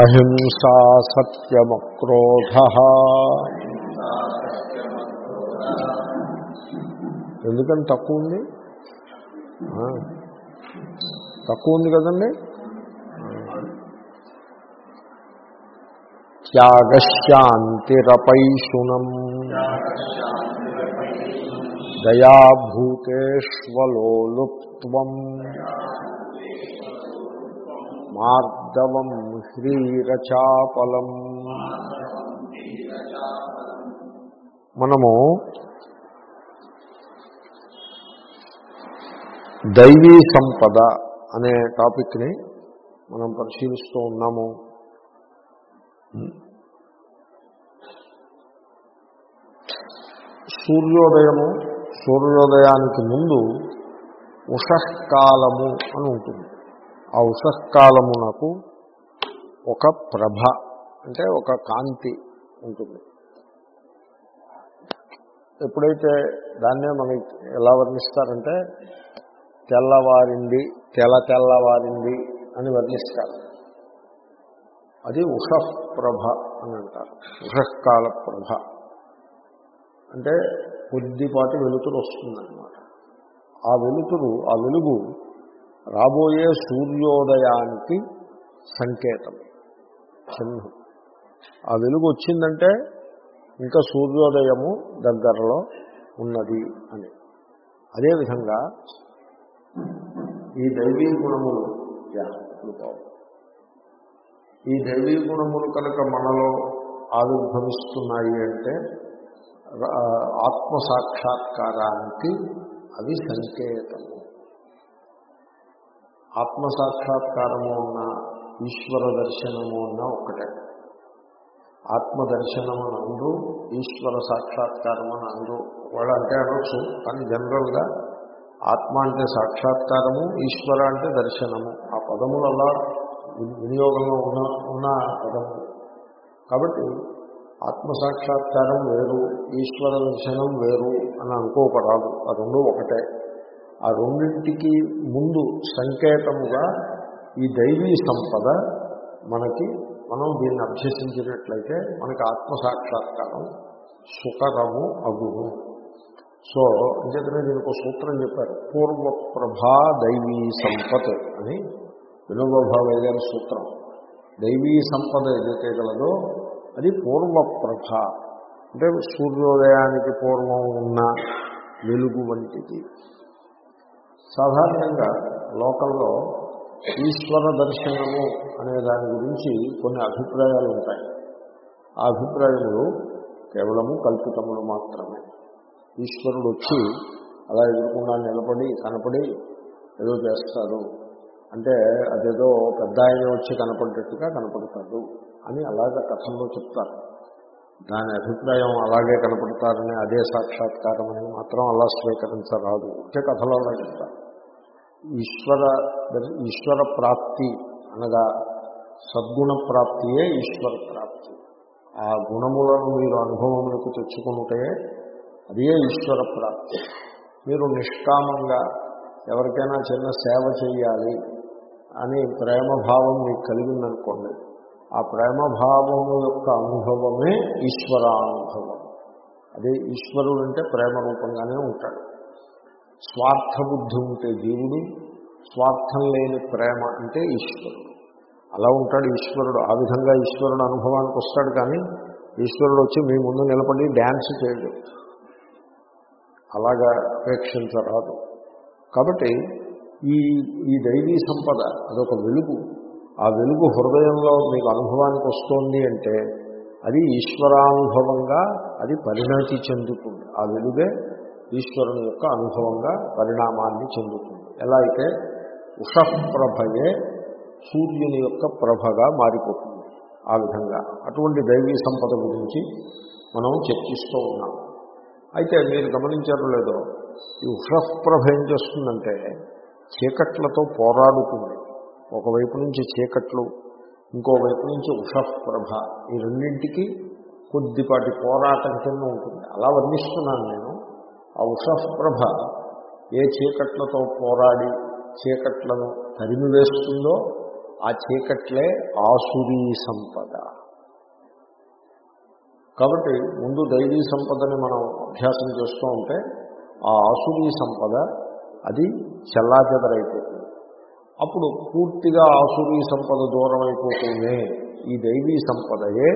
అహింసా సత్యమక్రోధ. ఎందుకని తక్కువ ఉంది? తక్కువ ఉంది కదండి? త్యాగశాంతిరపైశునం. దయాభూతేష్వలోలుప్త్వం. మార్దవం హ్రీరచాపలం మనము దైవీ సంపద అనే టాపిక్ని మనం పరిశీలిస్తూ ఉన్నాము. సూర్యోదయము సూర్యోదయానికి ముందు ఉషకాలము అని ఉంటుంది. ఆ ఉషఃకాలమునకు ఒక ప్రభ అంటే ఒక కాంతి ఉంటుంది. ఎప్పుడైతే దాన్నే మనకి ఎలా వర్ణిస్తారంటే తెల్లవారింది తెల తెల్లవారింది అని వర్ణిస్తారు. అది ఉషఃప్రభ అని అంటారు. ఉషకాల ప్రభ అంటే కొద్దిపాటి వెలుతురు వస్తుందన్నమాట. ఆ వెలుతురు ఆ వెలుగు రాబోయే సూర్యోదయానికి సంకేతం. చిహ్నం ఆ వెలుగు వచ్చిందంటే ఇంకా సూర్యోదయము దగ్గరలో ఉన్నది అని. అదేవిధంగా ఈ దైవీ గుణములు యా, ఈ దైవీ గుణములు కనుక మనలో ఆవిర్భవిస్తున్నాయి అంటే ఆత్మసాక్షాత్కారానికి ఆత్మ సాక్షాత్కారానికి అవి సంకేతము. ఆత్మ సాక్షాత్కారము ఉన్న ఈశ్వర దర్శనము ఉన్న ఒక్కటే ఆత్మ అని నందు ఈశ్వర సాక్షాత్కారం అని అందరూ వాళ్ళు అంటే అనొచ్చు కానీ జనరల్గా ఆత్మ అంటే సాక్షాత్కారము ఈశ్వర అంటే దర్శనము. ఆ పదములు అలా వినియోగంలో ఉన్న ఉన్న పదము కాబట్టి ఆత్మ సాక్షాత్కారం వేరు ఈశ్వర దర్శనం వేరు అని అనుకోకరాదు ఆ రెండు ఒకటే. ఆ రెండింటికి ముందు సంకేతముగా ఈ దైవీ సంపద మనకి మనం దీన్ని అభ్యసించినట్లయితే మనకి ఆత్మ సాక్షాత్కారం సుకరము అగును. సో అంచేతనే దీనికి ఒక సూత్రం చెప్పారు పూర్వప్రభా దైవీ సంపత్ అని వినోభావే గారి సూత్రం. దైవీ సంపద ఏదైతే గలదో అది పూర్వప్రభ. అంటే సూర్యోదయానికి పూర్వం ఉన్న వెలుగు వంటిది. సాధారణంగా లోకల్లో ఈశ్వర దర్శనము అనే దాని గురించి కొన్ని అభిప్రాయాలు ఉంటాయి. ఆ అభిప్రాయములు కేవలము కల్పితములు మాత్రమే. ఈశ్వరుడు వచ్చి అలా ఎదుర్కొన్నా నిలబడి కనపడి ఏదో చేస్తాడు. అంటే అదేదో పెద్ద ఆయన వచ్చి కనపడేట్టుగా కనపడతాడు అని అలాగే కథంలో చెప్తారు. దాని అభిప్రాయం అలాగే కనపడతారని అదే సాక్షాత్కారం అని మాత్రం అలా స్వీకరించరాదు. ఒకే కథలో అలా చెప్తారు. ఈశ్వర ఈశ్వర ప్రాప్తి అనగా సద్గుణ ప్రాప్తియే ఈశ్వర ప్రాప్తి. ఆ గుణములను మీరు అనుభవములకు తెచ్చుకుంటే అదే ఈశ్వర ప్రాప్తి. మీరు నిష్కామంగా ఎవరికైనా చిన్న సేవ చేయాలి అని ప్రేమభావం మీకు కలిగిందనుకోండి ఆ ప్రేమభావము యొక్క అనుభవమే ఈశ్వరానుభవం. అదే ఈశ్వరుడు అంటే ప్రేమ రూపంగానే ఉంటాడు. స్వార్థ బుద్ధి ఉంటే దేవుడు స్వార్థం లేని ప్రేమ అంటే ఈశ్వరుడు. అలా ఉంటాడు ఈశ్వరుడు. ఆ విధంగా ఈశ్వరుడు అనుభవానికి వస్తాడు కానీ ఈశ్వరుడు వచ్చి మీ ముందు నిలబడి డ్యాన్స్ చేయడు. అలాగా అపేక్షించరాదు కాబట్టి ఈ ఈ దైవీ సంపద అదొక వెలుగు. ఆ వెలుగు హృదయంలో మీకు అనుభవానికి వస్తోంది అంటే అది ఈశ్వరానుభవంగా అది పరిణతి చెందుతుంది. ఆ వెలుగే ఈశ్వరుని యొక్క అనుభవంగా పరిణామాన్ని చెందుతుంది. ఎలా అయితే ఉషప్రభయే సూర్యుని యొక్క ప్రభగా మారిపోతుంది. ఆ విధంగా అటువంటి దైవీ సంపద గురించి మనం చర్చిస్తూ ఉన్నాం. అయితే మీరు గమనించారో లేదో ఈ ఉషప్రభ ఏం చేస్తుందంటే చీకట్లతో పోరాడుతుంది. ఒకవైపు నుంచి చీకట్లు ఇంకోవైపు నుంచి ఉషప్రభ ఈ రెండింటికి కొద్దిపాటి పోరాటం కింద ఉంటుంది. అలా వర్ణిస్తున్నాను నేను. ఆ ఉషఃప్రభ ఏ చీకట్లతో పోరాడి చీకట్లను తరిమివేస్తుందో ఆ చీకట్లే ఆసురీ సంపద. కాబట్టి ముందు దైవీ సంపదని మనం అభ్యాసం చేస్తూ ఉంటే ఆ ఆసురీ సంపద అది చెల్లాచెదరైపోతుంది. అప్పుడు పూర్తిగా ఆసురీ సంపద దూరం అయిపోతూనే ఈ దైవీ సంపదయే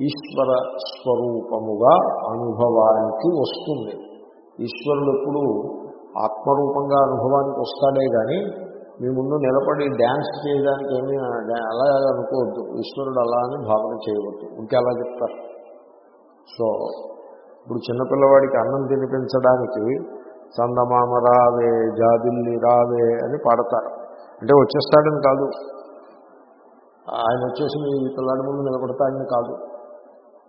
ఈశ్వర స్వరూపముగా అనుభవానికి వస్తుంది. ఈశ్వరుడు ఎప్పుడు ఆత్మరూపంగా అనుభవానికి వస్తాడే కానీ మీ ముందు నిలబడి డ్యాన్స్ చేయడానికి ఏమీ అలా అనుకోవద్దు. ఈశ్వరుడు అలా అని భావన చేయవద్దు. ఇంకే అలా చెప్తారు. సో ఇప్పుడు చిన్నపిల్లవాడికి అన్నం తినిపించడానికి చందమామ రావే జాబిల్లి రావే అని పాడతారు. అంటే వచ్చేస్తాడని కాదు. ఆయన వచ్చేసి మీ పిల్లాడి ముందు నిలబడతాడని కాదు.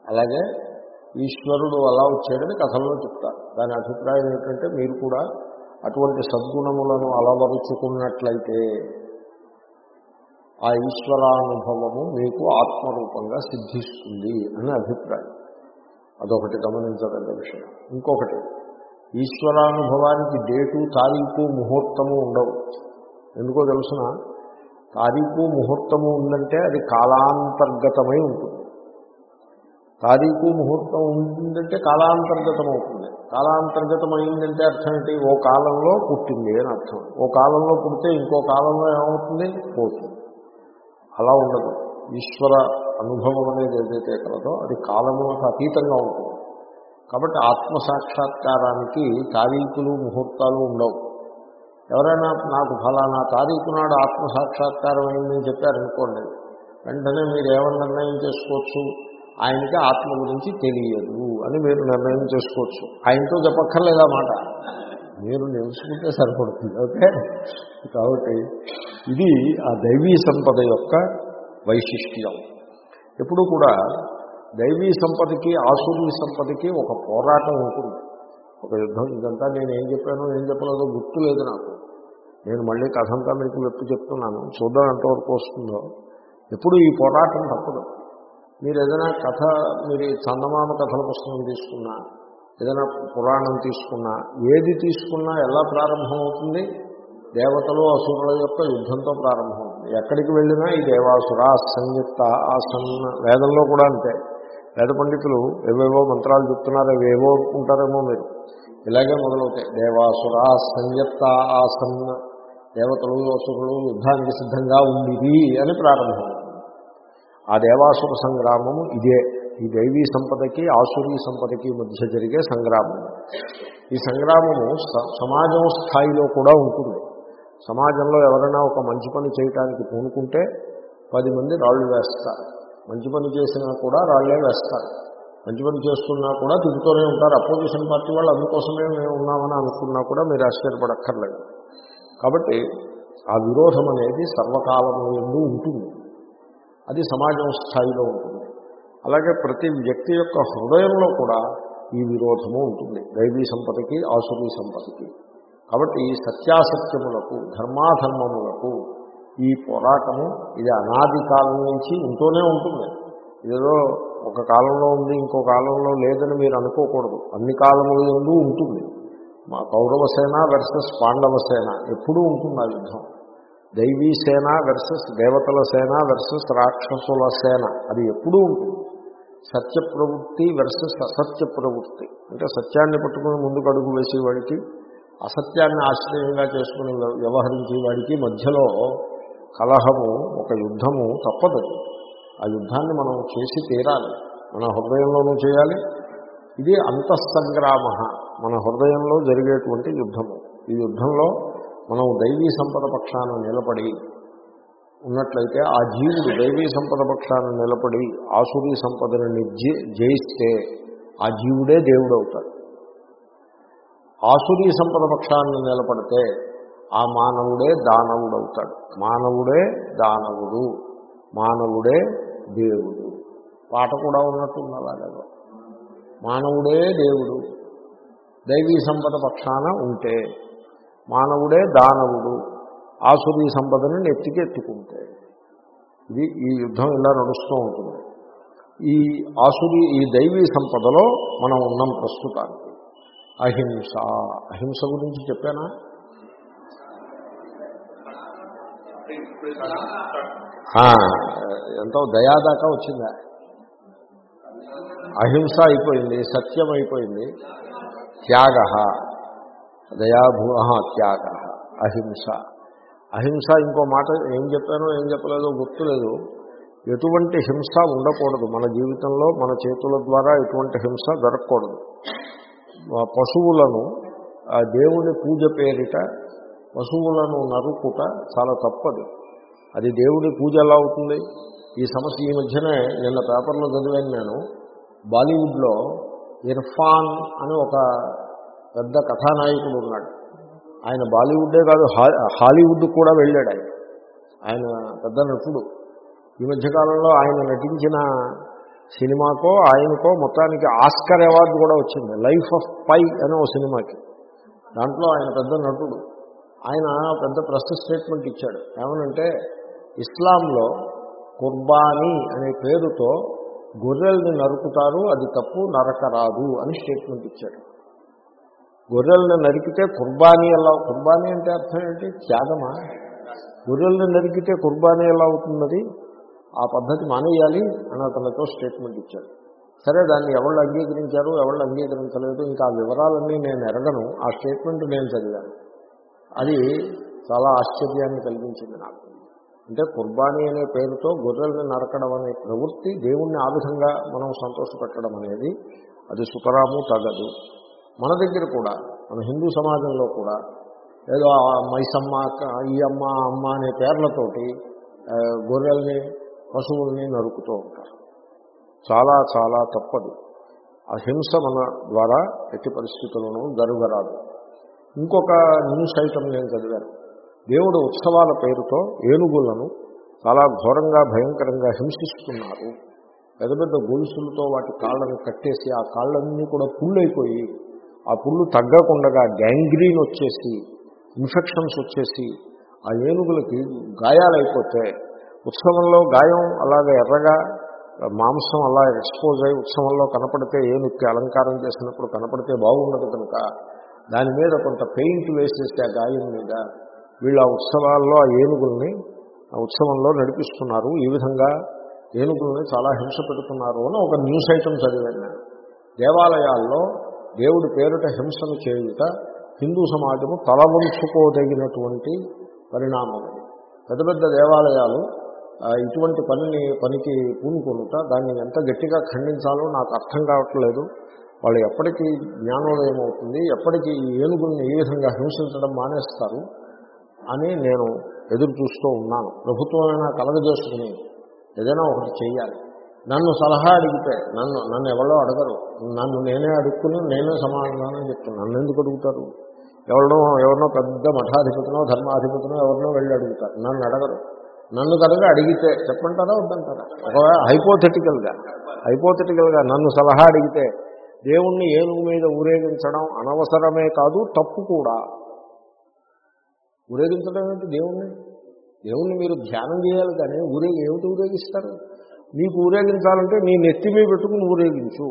అలాగే ఈశ్వరుడు అలా వచ్చాడని కథల్లో చెప్తారు. దాని అభిప్రాయం ఏంటంటే మీరు కూడా అటువంటి సద్గుణములను అలవరుచుకున్నట్లయితే ఆ ఈశ్వరానుభవము మీకు ఆత్మరూపంగా సిద్ధిస్తుంది అని అభిప్రాయం. అదొకటి గమనించదగ్గ విషయం. ఇంకొకటి ఈశ్వరానుభవానికి డేటు తారీఖు ముహూర్తము ఉండవు. ఎందుకో తెలుసిన? తారీఖు ముహూర్తము ఉందంటే అది కాలాంతర్గతమై ఉంటుంది. తారీఖు ముహూర్తం ఉందంటే కాలాంతర్గతం అవుతుంది కాలాంతర్గతం అయిందంటే అర్థం ఏంటి? ఓ కాలంలో పుట్టింది అని అర్థం. ఓ కాలంలో పుడితే ఇంకో కాలంలో ఏమవుతుంది? పోతుంది. అలా ఉండదు. ఈశ్వర అనుభవం అనేది ఏదైతే కలదో అది కాలములకు అతీతంగా ఉంటుంది. కాబట్టి ఆత్మసాక్షాత్కారానికి తారీఖులు ముహూర్తాలు ఉండవు. ఎవరైనా నాకు ఫలానా తారీఖు నాడు ఆత్మసాక్షాత్కారం అయిందని చెప్పారనుకోండి వెంటనే మీరు ఏమని నిర్ణయం చేసుకోవచ్చు? ఆయనకి ఆత్మ గురించి తెలియదు అని మీరు నిర్ణయం చేసుకోవచ్చు. ఆయనతో చెప్పక్కర్లేదా మాట? మీరు నిలుచుకుంటే సరిపడుతుంది. ఓకే? కాబట్టి ఇది ఆ దైవీ సంపద యొక్క వైశిష్ట్యం. ఎప్పుడు కూడా దైవీ సంపదకి ఆసురీ సంపదకి ఒక పోరాటం ఉంటుంది. ఒక యుద్ధం ఇదంతా నేను ఏం చెప్పానో ఏం చెప్పలేదో గుర్తు లేదు నాకు. నేను మళ్ళీ కథంతా మీకు వెప్పు చెప్తున్నాను. చూద్దాం ఎంతవరకు వస్తుందో. ఎప్పుడు ఈ పోరాటం తప్పదు. మీరు ఏదైనా కథ మీరు చందమామ కథల పుస్తకం తీసుకున్నా ఏదైనా పురాణం తీసుకున్నా ఏది తీసుకున్నా ఎలా ప్రారంభమవుతుంది? దేవతలు అసురుల యొక్క యుద్ధంతో ప్రారంభమవుతుంది. ఎక్కడికి వెళ్ళినా ఈ దేవాసుర సంయుక్త ఆసన్న వేదంలో కూడా అంతే. వేద పండితులు ఏవేవో మంత్రాలు చెప్తున్నారు అవేవో అనుకుంటారేమో మీరు. ఇలాగే మొదలవుతాయి. దేవాసుర సంయుక్త ఆసన్న దేవతలు అసురులు యుద్ధానికి సిద్ధంగా ఉండిది అని ప్రారంభం. ఆ దేవాసుర సంగ్రామము ఇదే. ఈ దైవీ సంపదకి ఆసురీ సంపదకి మధ్య జరిగే సంగ్రామం. ఈ సంగ్రామము సమాజం స్థాయిలో కూడా ఉంటుంది. సమాజంలో ఎవరైనా ఒక మంచి పని చేయటానికి పూనుకుంటే పది మంది రాళ్ళు వేస్తారు. మంచి పని చేసినా కూడా రాళ్ళే వేస్తారు. మంచి పని చేస్తున్నా కూడా తిరుగుతూనే ఉంటారు. అపోజిషన్ పార్టీ వాళ్ళు అందుకోసమే మేము ఉన్నామని అనుకున్నా కూడా మీరు ఆశ్చర్యపడక్కర్లేదు. కాబట్టి ఆ విరోధం అనేది సర్వకాలంలో ఉంటుంది. అది సమాజం స్థాయిలో ఉంటుంది. అలాగే ప్రతి వ్యక్తి యొక్క హృదయంలో కూడా ఈ విరోధము ఉంటుంది. దైవీ సంపదకి ఆసురీ సంపదకి. కాబట్టి సత్యాసత్యములకు ధర్మాధర్మములకు ఈ పోరాటము ఇది అనాది కాలం నుంచి ఉంటూనే ఉంటుంది. ఏదో ఒక కాలంలో ఉంది ఇంకో కాలంలో లేదని మీరు అనుకోకూడదు. అన్ని కాలములందు ఉంటుంది. మా కౌరవ సేన వర్సెస్ పాండవ సేన ఎప్పుడూ ఉంటుంది ఆ యుద్ధం. దైవీ సేన వెర్సెస్ దేవతల సేన వెర్సెస్ రాక్షసుల సేన. అది ఎప్పుడూ ఉంటుంది. సత్య ప్రవృత్తి వెర్సెస్ అసత్య ప్రవృత్తి అంటే సత్యాన్ని పట్టుకుని ముందుకు అడుగు వేసేవాడికి అసత్యాన్ని ఆశ్రయంగా చేసుకుని వ్యవహరించే వాడికి మధ్యలో కలహము ఒక యుద్ధము తప్పదు. ఆ యుద్ధాన్ని మనం చేసి తీరాలి. మన హృదయంలోనూ చేయాలి. ఇది అంతఃసంగ్రామ. మన హృదయంలో జరిగేటువంటి యుద్ధము. ఈ యుద్ధంలో మనం దైవీ సంపద పక్షాన నిలబడి ఉన్నట్లయితే ఆ జీవుడు దైవీ సంపద పక్షాన నిలబడి ఆసురీ సంపదను నిర్జీ జయిస్తే ఆ జీవుడే దేవుడు అవుతాడు ఆసురీ సంపద పక్షాన్ని నిలబడితే ఆ మానవుడే దానవుడు అవుతాడు మానవుడే దానవుడు మానవుడే దేవుడు. పాట కూడా ఉన్నట్టుంది అలాగే. మానవుడే దేవుడు. దైవీ సంపద పక్షాన ఉంటే మానవుడే దానవుడు. ఆసురీ సంపదని నెత్తికెత్తుకుంటే. ఇది ఈ యుద్ధం ఇలా నడుస్తూ ఉంటుంది. ఈ ఆసురి ఈ దైవీ సంపదలో మనం ఉన్నాం ప్రస్తుతానికి. అహింస. అహింస గురించి చెప్పానా? ఎంతో దయా దాకా వచ్చిందా? అహింస అయిపోయింది సత్యం అయిపోయింది. త్యాగ. దయాభూ త్యాగ. అహింస. అహింస ఇంకో మాట ఏం చెప్పానో ఏం చెప్పలేదో గుర్తులేదు. ఎటువంటి హింస ఉండకూడదు. మన జీవితంలో మన చేతుల ద్వారా ఎటువంటి హింస దొరకకూడదు పశువులను ఆ దేవుని పూజ పేరిట పశువులను నరుకుట చాలా తప్పదు. అది దేవుడి పూజ ఎలా అవుతుంది? ఈ సమస్య ఈ మధ్యనే నిన్న పేపర్లో చదివాను నేను. బాలీవుడ్లో ఇర్ఫాన్ అని ఒక పెద్ద కథానాయకుడు ఉన్నాడు. ఆయన బాలీవుడ్డే కాదు హాలీవుడ్ కూడా వెళ్ళాడు ఆయన. ఆయన పెద్ద నటుడు. ఈ మధ్యకాలంలో ఆయన నటించిన సినిమాకో ఆయనకో మొత్తానికి ఆస్కర్ అవార్డు కూడా వచ్చింది. లైఫ్ ఆఫ్ పై అనే ఓ సినిమాకి. దాంట్లో ఆయన పెద్ద నటుడు. ఆయన పెద్ద ప్రెస్ స్టేట్మెంట్ ఇచ్చాడు. ఏమనంటే ఇస్లాంలో కుర్బానీ అనే పేరుతో గొర్రెల్ని నరుకుతారు అది తప్పు నరకరాదు అని స్టేట్మెంట్ ఇచ్చాడు. గొర్రెల్ని నరికితే కుర్బానీ ఎలా కుర్బానీ అంటే అర్థం ఏంటి? త్యాగమా? గొర్రెల్ని నరికితే కుర్బానీ ఎలా అవుతున్నది? ఆ పద్ధతి మానేయాలి అని అతనితో స్టేట్మెంట్ ఇచ్చాడు. సరే దాన్ని ఎవళ్ళు అంగీకరించారు ఎవళ్ళు అంగీకరించలేదు ఇంకా ఆ వివరాలన్నీ నేను ఎరగను ఆ స్టేట్మెంట్ నేను చదివాను. అది చాలా ఆశ్చర్యాన్ని కలిగించింది నాకు. అంటే కుర్బానీ అనే పేరుతో గొర్రెల్ని నరకడం అనే ప్రవృత్తి దేవుణ్ణి ఆ విధంగా మనం సంతోషపెట్టడం అనేది అది సుఖరాము తగదు. మన దగ్గర కూడా మన హిందూ సమాజంలో కూడా ఏదో మైసమ్మ ఈ అమ్మ అమ్మ అనే పేర్లతోటి గొర్రెల్ని పశువుల్ని నరుకుతూ ఉంటారు. చాలా చాలా తప్పదు. ఆ హింస మన ద్వారా ఎట్టి పరిస్థితులను జరగరాదు. ఇంకొక న్యూస్ ఐటమ్ నేను చదివాను. దేవుడు ఉత్సవాల పేరుతో ఏనుగులను చాలా ఘోరంగా భయంకరంగా హింసిస్తున్నారు. పెద్ద పెద్ద గొలుసులతో వాటి కాళ్ళని కట్టేసి ఆ కాళ్ళన్నీ కూడా పుళ్ళైపోయి ఆ పుళ్ళు తగ్గకుండా గ్యాంగ్రీన్ వచ్చేసి ఇన్ఫెక్షన్స్ వచ్చేసి ఆ ఏనుగులకి గాయాలైపోతే ఉత్సవంలో గాయం అలాగే ఎర్రగా మాంసం అలా ఎక్స్పోజ్ అయి ఉత్సవంలో కనపడితే ఏనుక్కి అలంకారం చేసినప్పుడు కనపడితే బాగుండదు కనుక దాని మీద కొంత పెయింట్ వేసేస్తే ఆ గాయం మీద వీళ్ళు ఆ ఉత్సవాల్లో ఆ ఏనుగుల్ని ఆ ఉత్సవంలో నడిపిస్తున్నారు. ఈ విధంగా ఏనుగుల్ని చాలా హింస పెడుతున్నారు అని ఒక న్యూస్ ఐటమ్ చదివాను దేవాలయాల్లో దేవుడి పేరుట హింసను చేయుట హిందూ సమాజము తలవంచుకోదగినటువంటి పరిణామం పెద్ద పెద్ద దేవాలయాలు ఇటువంటి పనిని పనికి పూనుకొనుట దాన్ని ఎంత గట్టిగా ఖండించాలో నాకు అర్థం కావట్లేదు. వాళ్ళు ఎప్పటికీ జ్ఞానోదయం అవుతుంది ఎప్పటికీ ఈ ఏనుగుల్ని ఈ విధంగా హింసించడం మానేస్తారు అని నేను ఎదురు చూస్తూ ఉన్నాను. ప్రభుత్వమైనా కలగజేసుకుని ఏదైనా ఒకటి చేయాలి. నన్ను సలహా అడిగితే నన్ను నన్ను ఎవరో అడగరు. నన్ను నేనే అడుక్కుని నేనే సమాధానం చెప్తున్నాను నన్ను ఎందుకు అడుగుతారు? ఎవరినో ఎవరినో పెద్ద మఠాధిపతినో ధర్మాధిపతినో ఎవరినో వెళ్ళి అడుగుతారు. నన్ను అడగరు. నన్ను కనుక అడిగితే చెప్పంటారా వద్దంటారా? ఒకవేళ హైపోథెటికల్గా హైపోథెటికల్గా నన్ను సలహా అడిగితే దేవుణ్ణి ఏనుగు మీద ఊరేగించడం అనవసరమే కాదు తప్పు కూడా. ఊరేగించడం ఏంటి దేవుణ్ణి? దేవుణ్ణి మీరు ధ్యానం చేయాలి కానీ ఊరేగి ఏమిటి ఊరేగిస్తారు? నీకు ఊరేగించాలంటే నీ నెత్తి మీద పెట్టుకుని ఊరేగించు.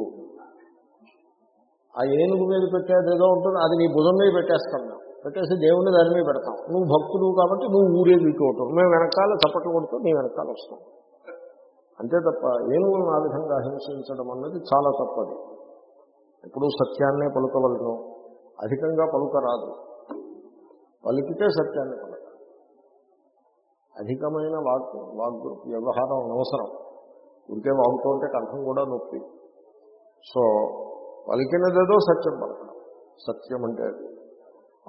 ఆ ఏనుగు మీద పెట్టేది ఏదో ఉంటుంది అది నీ భుజం మీద పెట్టేస్తాం మేము. పెట్టేసి దేవుణ్ణి దాని మీద పెడతాం. నువ్వు భక్తుడు కాబట్టి నువ్వు ఊరేగించుకోవటం మేము వెనకాల చప్పట్లు కొడుతూ నీ వెనకాల వస్తాం అంతే తప్ప ఏనుగులను ఆ విధంగా హింసించడం అన్నది చాలా తప్పది. ఎప్పుడూ సత్యాన్నే పలుకవలను అధికంగా పలుకరాదు. పలికితే సత్యాన్ని పలక అధికమైన వాక్ వాగ్ వ్యవహారం అనవసరం. ఉంటే వాగుతూ ఉంటే కంఠం కూడా నొప్పి. సో పలికినదేదో సత్యం పలకడం సత్యం అంటే అది.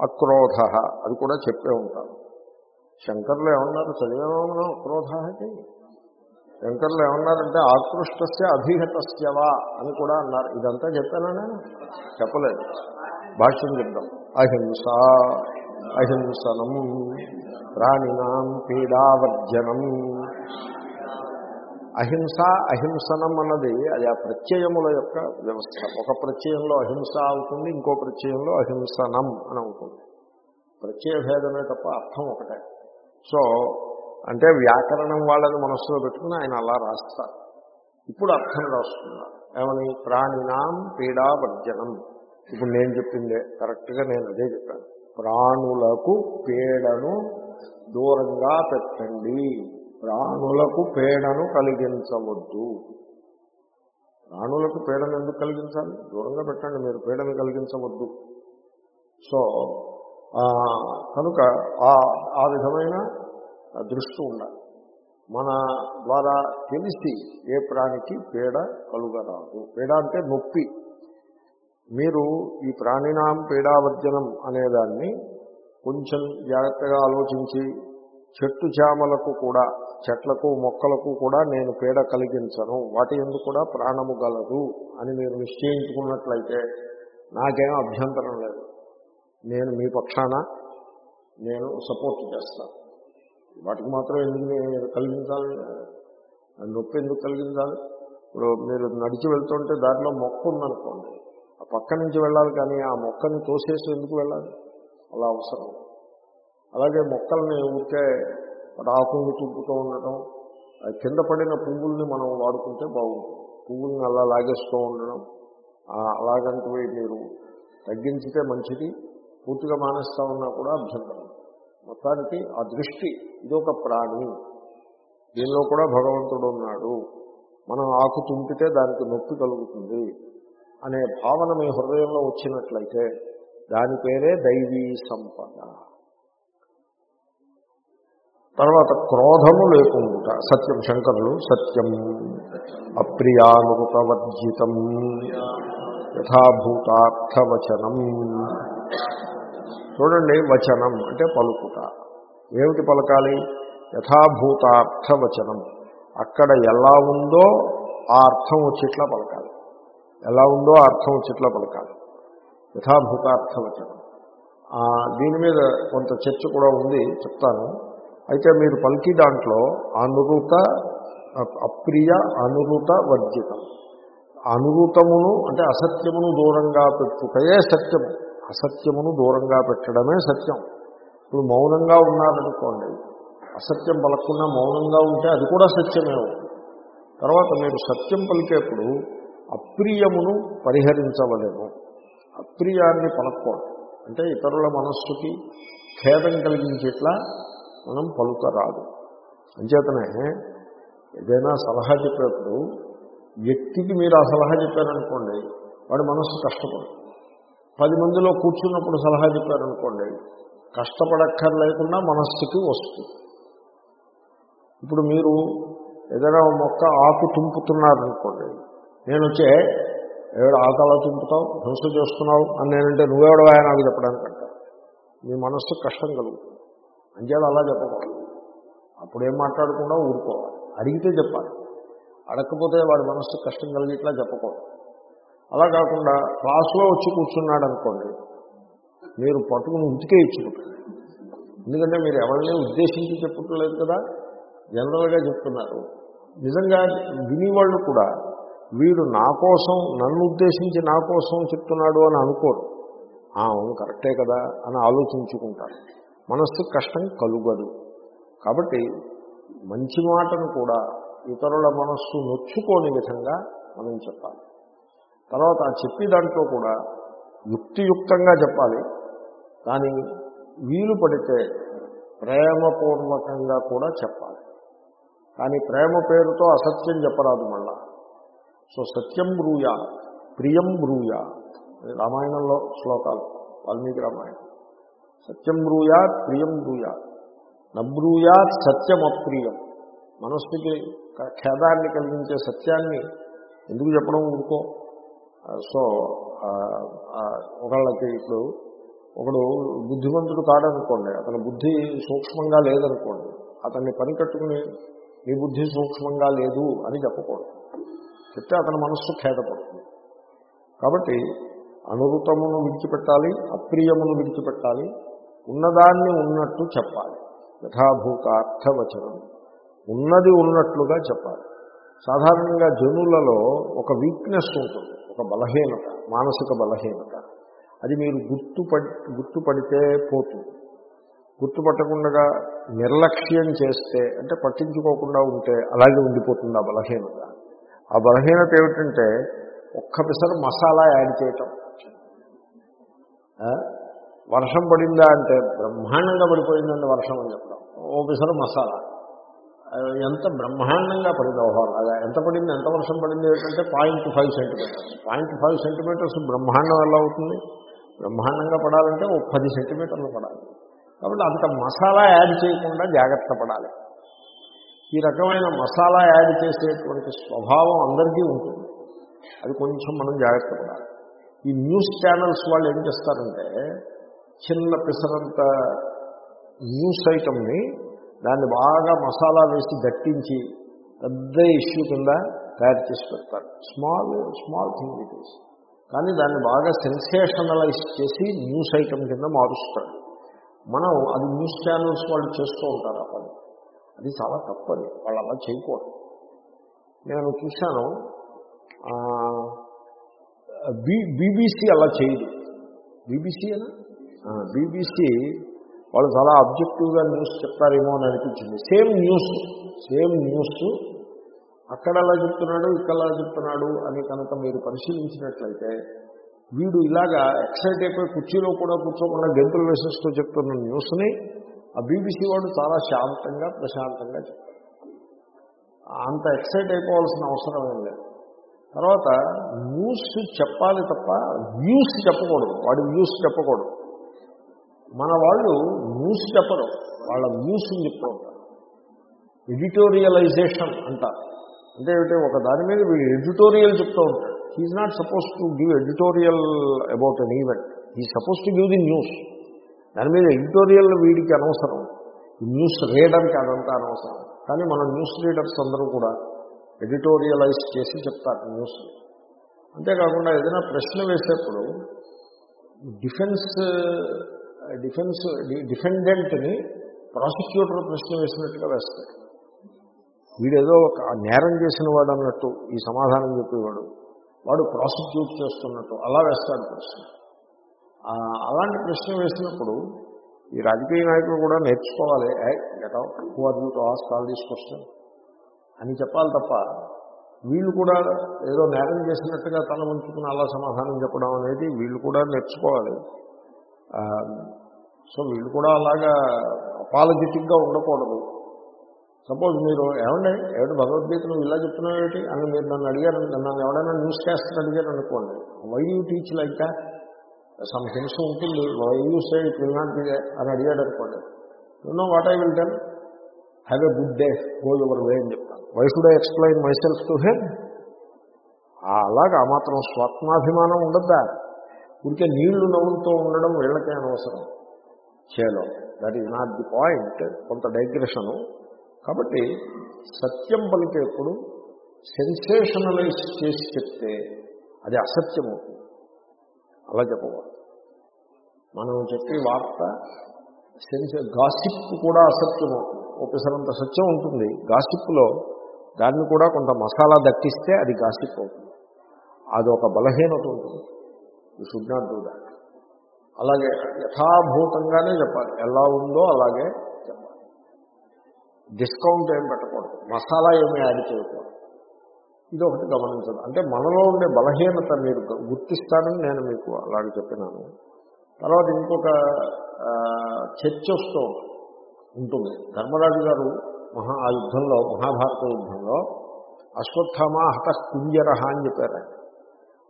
అక్రోధ అది కూడా చెప్పే ఉంటాను శంకర్లు ఏమన్నారు? చదివేమో అక్రోధ అంటే? శంకర్లు ఏమన్నారంటే ఆకృష్టస్య అభిహతస్యవా అని కూడా అన్నారు. ఇదంతా చెప్పానా నేను? చెప్పలేదు. భాష్యం చెప్తాం అహింస అహింసనం ప్రాణినాం పీడావర్జనం. అహింస అహింసనం అన్నది అది ఆ ప్రత్యయముల యొక్క వ్యవస్థ. ఒక ప్రత్యయంలో అహింస అవుతుంది ఇంకో ప్రత్యయంలో అహింసనం అని అవుతుంది. ప్రత్యయ భేదమే తప్ప అర్థం ఒకటే. సో అంటే వ్యాకరణం వాళ్ళని మనస్సులో పెట్టుకుని ఆయన అలా రాస్తారు. ఇప్పుడు అర్థం రాస్తున్నారు ఏమని? ప్రాణినాం పీడావర్జనం ఇప్పుడు నేను చెప్పిందే. కరెక్ట్గా నేను అదే చెప్పాను. ప్రాణులకు పీడను దూరంగా పెట్టండి. ప్రాణులకు పేడను కలిగించవద్దు. ప్రాణులకు పీడను ఎందుకు కలిగించాలి? దూరంగా పెట్టండి మీరు పీడను కలిగించవద్దు. సో కనుక ఆ ఆ విధమైన దృష్టి ఉండాలి. మన ద్వారా తెలిసి ఏ ప్రాణికి పీడ కలుగరాదు. పీడ అంటే నొప్పి. మీరు ఈ ప్రాణినాం పీడావర్జనం అనేదాన్ని కొంచెం జాగ్రత్తగా ఆలోచించి చెట్టు చామలకు కూడా చెట్లకు మొక్కలకు కూడా నేను పీడ కలిగించను. వాటి ఎందుకు కూడా ప్రాణము గలదు అని మీరు నిశ్చయించుకున్నట్లయితే నాకేం అభ్యంతరం లేదు. నేను మీ పక్షాన నేను సపోర్ట్ చేస్తాను వాటికి మాత్రం ఎందుకు నేను కలిగించాలి? ఆ నొప్పి ఎందుకు కలిగించాలి? ఇప్పుడు మీరు నడిచి వెళ్తుంటే దాంట్లో మొక్క ఉందనుకోండి. ఆ పక్క నుంచి వెళ్ళాలి కానీ ఆ మొక్కని తోసేసి ఎందుకు వెళ్ళాలి? అలా అవసరం. అలాగే మొక్కల్ని ఊరికే ఆకుల్ని తుప్పుతూ ఉండటం కింద పడిన పువ్వుల్ని మనం వాడుకుంటే బాగుంటుంది. పువ్వుల్ని అలా లాగేస్తూ ఉండడం అలాగంటే అలాగంటివి మీరు తగ్గించితే మంచిది. పూర్తిగా మానేస్తూ ఉన్నా కూడా అభ్యంతరం మొత్తానికి ఆ దృష్టి ఇదొక ప్రాణి. దీనిలో కూడా భగవంతుడు ఉన్నాడు. మనం ఆకు తుంపితే దానికి నొప్పి కలుగుతుంది అనే భావన మీ హృదయంలో వచ్చినట్లయితే దాని పేరే దైవీ సంపద. తర్వాత క్రోధము లేకుండా సత్యం శంకరులు సత్యం అప్రియానుకవర్జితం యథాభూతార్థవచనం. చూడండి వచనం అంటే పలుకుట. ఏమిటి పలకాలి? యథాభూతార్థవచనం. అక్కడ ఎలా ఉందో ఆ అర్థం వచ్చేట్లా పలకాలి. ఎలా ఉందో ఆ అర్థం వచ్చేట్లా పలకాలి. యథాభూతార్థవచనం. దీని మీద కొంత చర్చ కూడా ఉంది చెప్తాను. అయితే మీరు పలికి దాంట్లో అనురూత అప్రియ అనురూత వర్జితం. అనురూతమును అంటే అసత్యమును దూరంగా పెట్టుటయే సత్యము అసత్యమును దూరంగా పెట్టడమే సత్యం. ఇప్పుడు మౌనంగా ఉన్నారనుకోండి అసత్యం పలకుండా మౌనంగా ఉంటే అది కూడా సత్యమే తర్వాత మీరు సత్యం పలికేప్పుడు అప్రియమును పరిహరించవలేము. అప్రియాన్ని పలకూడదు అంటే ఇతరుల మనస్సుకి ఖేదం కలిగించేట్లా మనం పలుకరాదు. అంచేతనే ఏదైనా సలహా చెప్పేప్పుడు వ్యక్తికి మీరు ఆ సలహా చెప్పారనుకోండి వాడి మనస్సు కష్టపడుతుంది పది మందిలో కూర్చున్నప్పుడు సలహా చెప్పారనుకోండి కష్టపడక్కర్లేకుండా మనస్సుకి వస్తుంది ఇప్పుడు మీరు ఏదైనా మొక్క ఆకు తుంపుతున్నారనుకోండి నేను వచ్చే ఎవడు ఆకలా తుంపుతావు? హింస చేస్తున్నావు? అని నేనంటే నువ్వెవడవా? నాకు చెప్పడానికి మీ మనస్సు కష్టం కలుగుతుంది. అంచేది అలా చెప్పకూడదు. అప్పుడేం మాట్లాడకుండా ఊరుకోవాలి. అడిగితే చెప్పాలి. అడగకపోతే వాడి మనస్సు కష్టం కలిగిట్లా చెప్పకూడదు. అలా కాకుండా క్లాసులో వచ్చి కూర్చున్నాడు అనుకోండి మీరు పట్టుకుని ఉతికే ఇచ్చుకుంటారు. ఎందుకంటే మీరు ఎవరిని ఉద్దేశించి చెప్పట్లేదు కదా? జనరల్గా చెప్తున్నారు. నిజంగా వినేవాళ్ళు కూడా వీడు నా కోసం నన్ను ఉద్దేశించి నా కోసం చెప్తున్నాడు అని అనుకోరు. "ఆ, అవును కరెక్టే కదా అని ఆలోచించుకుంటారు. మనస్సు కష్టం కలుగదు. కాబట్టి మంచి మాటను కూడా ఇతరుల మనస్సు నొచ్చుకోని విధంగా మనం చెప్పాలి. తర్వాత ఆ చెప్పి దాంట్లో కూడా యుక్తియుక్తంగా చెప్పాలి. కానీ వీలు పడితే ప్రేమపూర్వకంగా కూడా చెప్పాలి. కానీ ప్రేమ పేరుతో అసత్యం చెప్పరాదు మళ్ళా. సో సత్యం బ్రూయా ప్రియం బ్రూయా. రామాయణంలో శ్లోకాలు వాల్మీకి రామాయణం. సత్యం బ్రూయాత్ ప్రియం బ్రూయాత్. నబ్రూయాత్ సత్యం అప్రియం మనస్సుకి ఖేదాన్ని కలిగించే సత్యాన్ని ఎందుకు చెప్పడం ఊరుకో? సో ఒకళ్ళకి ఇప్పుడు ఒకడు బుద్ధిమంతుడు కాడనుకోండి అతని బుద్ధి సూక్ష్మంగా లేదనుకోండి అతన్ని పని కట్టుకుని నీ బుద్ధి సూక్ష్మంగా లేదు అని చెప్పకూడదు. చెప్తే అతని మనస్సు ఖేదపడుతుంది. కాబట్టి అనురుతమును విడిచిపెట్టాలి అప్రియమును విడిచిపెట్టాలి ఉన్నదాన్ని ఉన్నట్టు చెప్పాలి. యథాభూతార్థవచనం. ఉన్నది ఉన్నట్లుగా చెప్పాలి. సాధారణంగా జనులలో ఒక వీక్నెస్ ఉంటుంది ఒక బలహీనత మానసిక బలహీనత. అది మీరు గుర్తుపడి గుర్తుపడితే పోతుంది. గుర్తుపట్టకుండా నిర్లక్ష్యం చేస్తే అంటే పట్టించుకోకుండా ఉంటే అలాగే ఉండిపోతుంది ఆ బలహీనత. ఆ బలహీనత ఏమిటంటే ఒక్క పిసరు మసాలా యాడ్ చేయటం. వర్షం పడిందా అంటే బ్రహ్మాండంగా పడిపోయిందండి వర్షం అని చెప్పడం ఓపెసర్ మసాలా. ఎంత బ్రహ్మాండంగా పడింది ఓహో అలా ఎంత పడింది ఎంత వర్షం పడింది ఏంటంటే point five centimetres. Point five centimetres బ్రహ్మాండం ఎలా అవుతుంది? బ్రహ్మాండంగా పడాలంటే ఓ పది సెంటీమీటర్లు పడాలి. కాబట్టి అంత మసాలా యాడ్ చేయకుండా జాగ్రత్త పడాలి. ఈ రకమైన మసాలా యాడ్ చేసేటువంటి స్వభావం అందరికీ ఉంటుంది. అది కొంచెం మనం జాగ్రత్త పడాలి. ఈ న్యూస్ ఛానల్స్ వాళ్ళు ఏం చేస్తారంటే చిన్న పిసరంత న్యూస్ ఐటమ్ని దాన్ని బాగా మసాలా వేసి దట్టించి పెద్ద ఇష్యూ కింద తయారు చేసి పెడతారు. Small small thing it is. కానీ దాన్ని బాగా సెన్సేషనలైజ్ చేసి న్యూస్ ఐటమ్ కింద మారుస్తారు. మనం అది న్యూస్ ఛానల్స్ వాళ్ళు చేస్తూ ఉంటారు ఆ పని. అది చాలా తప్పది. వాళ్ళు అలా చేయకూడదు. నేను చూశాను బీ బీబీసీ అలా చేయదు. బీబీసీ అయినా బీబీసీ వాళ్ళు చాలా అబ్జెక్టివ్గా న్యూస్ చెప్తారేమో అని అనిపించింది. సేమ్ న్యూస్ సేమ్ న్యూస్ అక్కడ అలా చెప్తున్నాడు ఇక్కడ అలా చెప్తున్నాడు అని కనుక మీరు పరిశీలించినట్లయితే వీడు ఇలాగా ఎక్సైట్ అయిపోయి కుర్చీలో కూడా కూర్చోకుండా గెంతులు వేసేస్తూ చెప్తున్న న్యూస్ని ఆ బీబీసీ వాడు చాలా శాంతంగా ప్రశాంతంగా చెప్తారు అంత ఎక్సైట్ అయిపోవాల్సిన అవసరం ఏం లేదు. తర్వాత న్యూస్ చెప్పాలి తప్ప వ్యూస్ చెప్పకూడదు. వాడి వ్యూస్ చెప్పకూడదు. మన వాళ్ళు న్యూస్ చెప్పరు. వాళ్ళ న్యూస్ని చెప్తూ ఉంటారు. ఎడిటోరియలైజేషన్ అంటారు అంటే ఏమిటి? ఒక దాని మీద వీడు ఎడిటోరియల్ చెప్తూ ఉంటాడు. He not suppose to give editorial about an event he suppose to give the news దాని మీద ఎడిటోరియల్ వీడికి అనవసరం. న్యూస్ రీడర్కి అదంతా అనవసరం. కానీ మన న్యూస్ రీడర్స్ అందరూ కూడా ఎడిటోరియలైజ్ చేసి చెప్తారు న్యూస్ అంతేకాకుండా ఏదైనా ప్రశ్న వేసేప్పుడు డిఫెన్స్ డిఫెన్స్ డిఫెండెంట్ని ప్రాసిక్యూటర్ ప్రశ్న వేసినట్టుగా వేస్తాడు. వీడేదో ఒక నేరం చేసిన వాడు అన్నట్టు ఈ సమాధానం చెప్పేవాడు. వాడు ప్రాసిక్యూట్ చేస్తున్నట్టు అలా వేస్తాడు ప్రశ్న. అలాంటి ప్రశ్న వేసినప్పుడు ఈ రాజకీయ నాయకులు కూడా నేర్చుకోవాలి. Get out who are you to ask all these question అని చెప్పాలి తప్ప వీళ్ళు కూడా ఏదో నేరం చేసినట్టుగా తల ఉంచుకుని అలా సమాధానం చెప్పడం అనేది వీళ్ళు కూడా నేర్చుకోవాలి. సో వీళ్ళు కూడా అలాగా అపాలజెటిక్గా ఉండకూడదు. సపోజ్ మీరు ఏమండి ఏమిటి భగవద్గీత నువ్వు ఇలా చెప్తున్నావు ఏమిటి? అని మీరు నన్ను అడిగారు నన్ను ఎవడైనా న్యూస్ క్యాస్టర్ అడిగారు అనుకోండి why you teach like some హింస ఉంటుంది why you say it will not be అని అడిగాడు అనుకోండి no what I will tell have a good day go your way అని చెప్తాను. Why should I explain myself to him అలాగా ఆ మాత్రం స్వాత్మాభిమానం ఉండద్దా? ఊరికే నీళ్ళు నవ్వులతో ఉండడం వీళ్ళకే అనవసరం. చేలో. That is not the point కొంత డైగ్రెషను కాబట్టి సత్యం పలికేప్పుడు సెన్సేషనలైజ్ చేసి చెప్తే అది అసత్యం అవుతుంది అలా చెప్పవాలి మనం చెప్పే వార్త సెన్స్ గాసిప్ కూడా అసత్యం అవుతుంది ఒకసారంత సత్యం ఉంటుంది. గాసిప్లో దాన్ని కూడా కొంత మసాలా దక్కిస్తే అది గాసిప్ అవుతుంది. అది ఒక బలహీనత ఉంటుంది. You should not do that అలాగే యథాభూతంగానే చెప్పాలి. ఎలా ఉందో అలాగే చెప్పాలి. డిస్కౌంట్ ఏం పెట్టకూడదు. మసాలా ఏమీ యాడ్ చేయకూడదు. ఇది ఒకటి గమనించదు అంటే మనలో ఉండే బలహీనత మీరు గుర్తిస్తానని నేను మీకు అలాగే చెప్పినాను. తర్వాత ఇంకొక చర్చ వస్తూ ఉంటుంది. ధర్మరాజు గారు మహా ఆ యుద్ధంలో మహాభారత యుద్ధంలో అశ్వత్థామ హత కుంజర అని చెప్పారు ఆయన